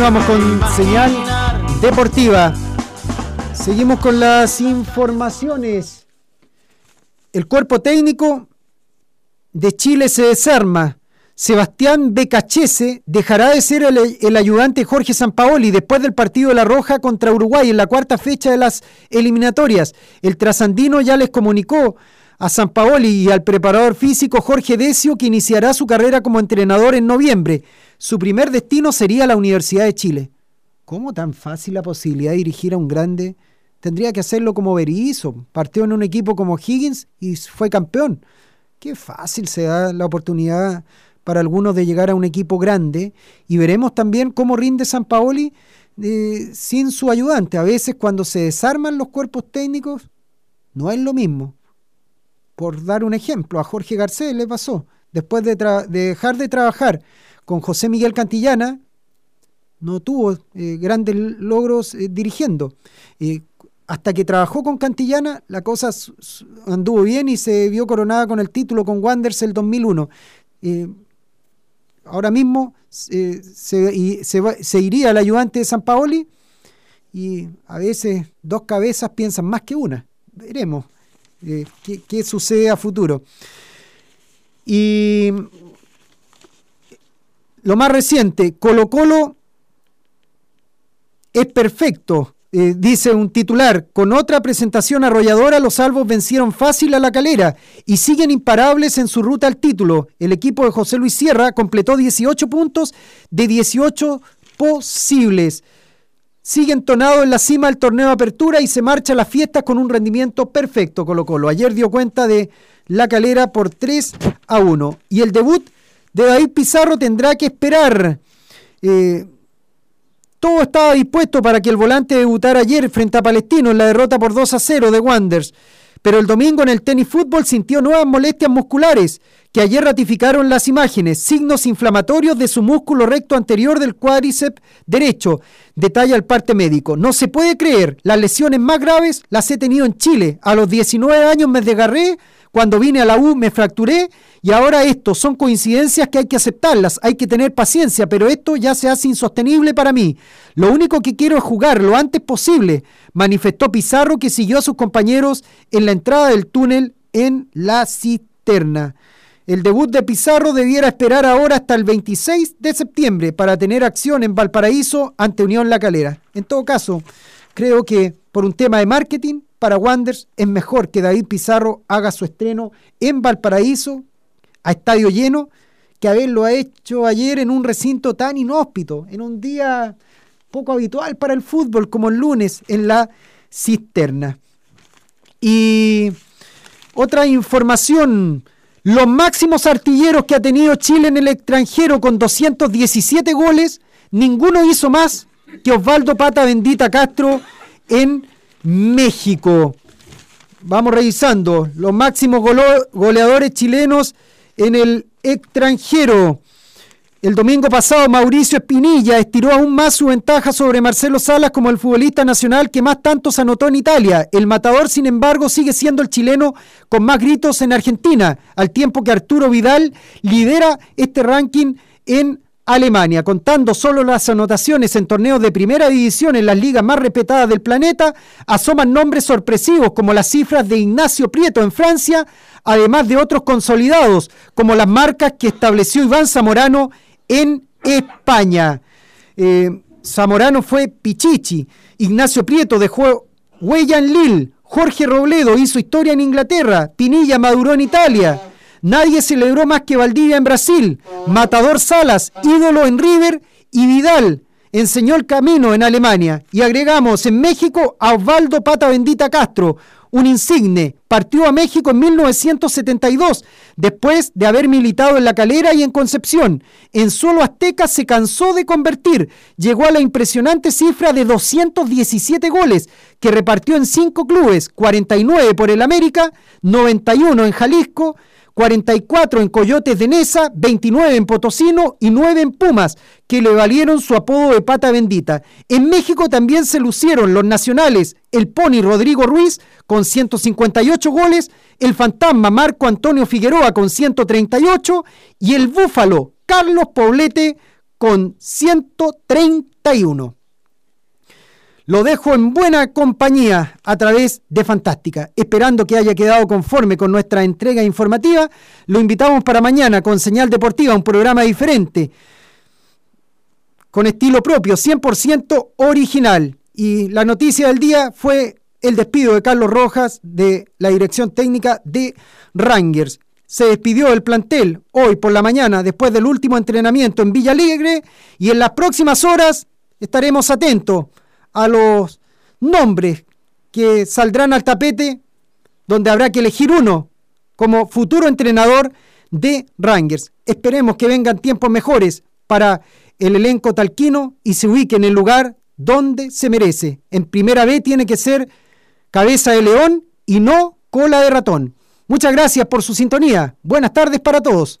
S2: Continuamos con señal deportiva. Seguimos con las informaciones. El cuerpo técnico de Chile se desarma. Sebastián Becachese dejará de ser el, el ayudante Jorge Sampaoli después del partido de La Roja contra Uruguay en la cuarta fecha de las eliminatorias. El trasandino ya les comunicó a Sampaoli y al preparador físico Jorge Decio que iniciará su carrera como entrenador en noviembre. Su primer destino sería la Universidad de Chile. ¿Cómo tan fácil la posibilidad de dirigir a un grande? Tendría que hacerlo como Berizzo. Partió en un equipo como Higgins y fue campeón. Qué fácil se da la oportunidad para algunos de llegar a un equipo grande. Y veremos también cómo rinde San Paoli eh, sin su ayudante. A veces cuando se desarman los cuerpos técnicos, no es lo mismo. Por dar un ejemplo, a Jorge Garcés le pasó. Después de, dejar de trabajar con José Miguel Cantillana, no tuvo eh, grandes logros eh, dirigiendo. Eh, hasta que trabajó con Cantillana, la cosa anduvo bien y se vio coronada con el título con Wanderers el 2001. Eh, ahora mismo se, iría el ayudante de San Paoli y a veces dos cabezas piensan más que una. Veremos qué, qué sucede a futuro. Y lo más reciente, Colo Colo es perfecto, eh, dice un titular. Con otra presentación arrolladora, los salvos vencieron fácil a la calera y siguen imparables en su ruta al título. El equipo de José Luis Sierra completó 18 puntos de 18 posibles. Sigue entonado en la cima del torneo de apertura y se marcha a las fiestas con un rendimiento perfecto Colo Colo. Ayer dio cuenta de la calera por 3 a 1. Y el debut de David Pizarro tendrá que esperar. Eh, todo estaba dispuesto para que el volante debutara ayer frente a Palestino en la derrota por 2 a 0 de Wanderers. Pero el domingo en el tenis fútbol sintió nuevas molestias musculares que ayer ratificaron las imágenes, signos inflamatorios de su músculo recto anterior del cuádriceps derecho, detalla el parte médico. No se puede creer, las lesiones más graves las he tenido en Chile. A los 19 años me desgarré cuando vine a la U me fracturé y ahora esto son coincidencias que hay que aceptarlas, hay que tener paciencia, pero esto ya se hace insostenible para mí. Lo único que quiero es jugar lo antes posible, manifestó Pizarro que siguió a sus compañeros en la entrada del túnel en la cisterna. El debut de Pizarro debiera esperar ahora hasta el 26 de septiembre para tener acción en Valparaíso ante Unión La Calera. En todo caso, creo que por un tema de marketing, para Wanders es mejor que David Pizarro haga su estreno en Valparaíso, a estadio lleno, que haberlo hecho ayer en un recinto tan inhóspito, en un día poco habitual para el fútbol como el lunes en la cisterna. Y otra información los máximos artilleros que ha tenido Chile en el extranjero con 217 goles, ninguno hizo más que Osvaldo Pata Bendita Castro en México. Vamos revisando los máximos goleadores chilenos en el extranjero. El domingo pasado Mauricio Espinilla estiró aún más su ventaja sobre Marcelo Salas como el futbolista nacional que más tantos anotó en Italia. El matador, sin embargo, sigue siendo el chileno con más gritos en Argentina, al tiempo que Arturo Vidal lidera este ranking en Alemania, contando solo las anotaciones en torneos de primera división en las ligas más respetadas del planeta, asoman nombres sorpresivos como las cifras de Ignacio Prieto en Francia, además de otros consolidados como las marcas que estableció Iván Zamorano en España. Eh, Zamorano fue Pichichi, Ignacio Prieto dejó huella en Lille, Jorge Robledo hizo historia en Inglaterra, Pinilla maduró en Italia, nadie celebró más que Valdivia en Brasil, Matador Salas, ídolo en River y Vidal enseñó el camino en Alemania. Y agregamos en México a Osvaldo Pata Bendita Castro, un insigne, partió a México en 1972, después de haber militado en La Calera y en Concepción. En solo Azteca se cansó de convertir, llegó a la impresionante cifra de 217 goles, que repartió en cinco clubes, 49 por el América, 91 en Jalisco, 44 en Coyotes de Nesa, 29 en Potosino y 9 en Pumas, que le valieron su apodo de pata bendita. En México también se lucieron los nacionales, el Pony Rodrigo Ruiz con 158 goles, el fantasma Marco Antonio Figueroa con 138 y el Búfalo Carlos Poblete con 131. Lo dejo en buena compañía a través de Fantástica. Esperando que haya quedado conforme con nuestra entrega informativa, lo invitamos para mañana con Señal Deportiva, un programa diferente, con estilo propio, 100% original. Y la noticia del día fue el despido de Carlos Rojas de la dirección técnica de Rangers. Se despidió el plantel hoy por la mañana después del último entrenamiento en Villa Alegre y en las próximas horas estaremos atentos a los nombres que saldrán al tapete, donde habrá que elegir uno como futuro entrenador de Rangers. Esperemos que vengan tiempos mejores para el elenco talquino y se ubique en el lugar donde se merece. En primera vez tiene que ser cabeza de león y no cola de ratón. Muchas gracias por su sintonía. Buenas tardes para todos.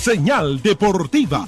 S7: Señal Deportiva.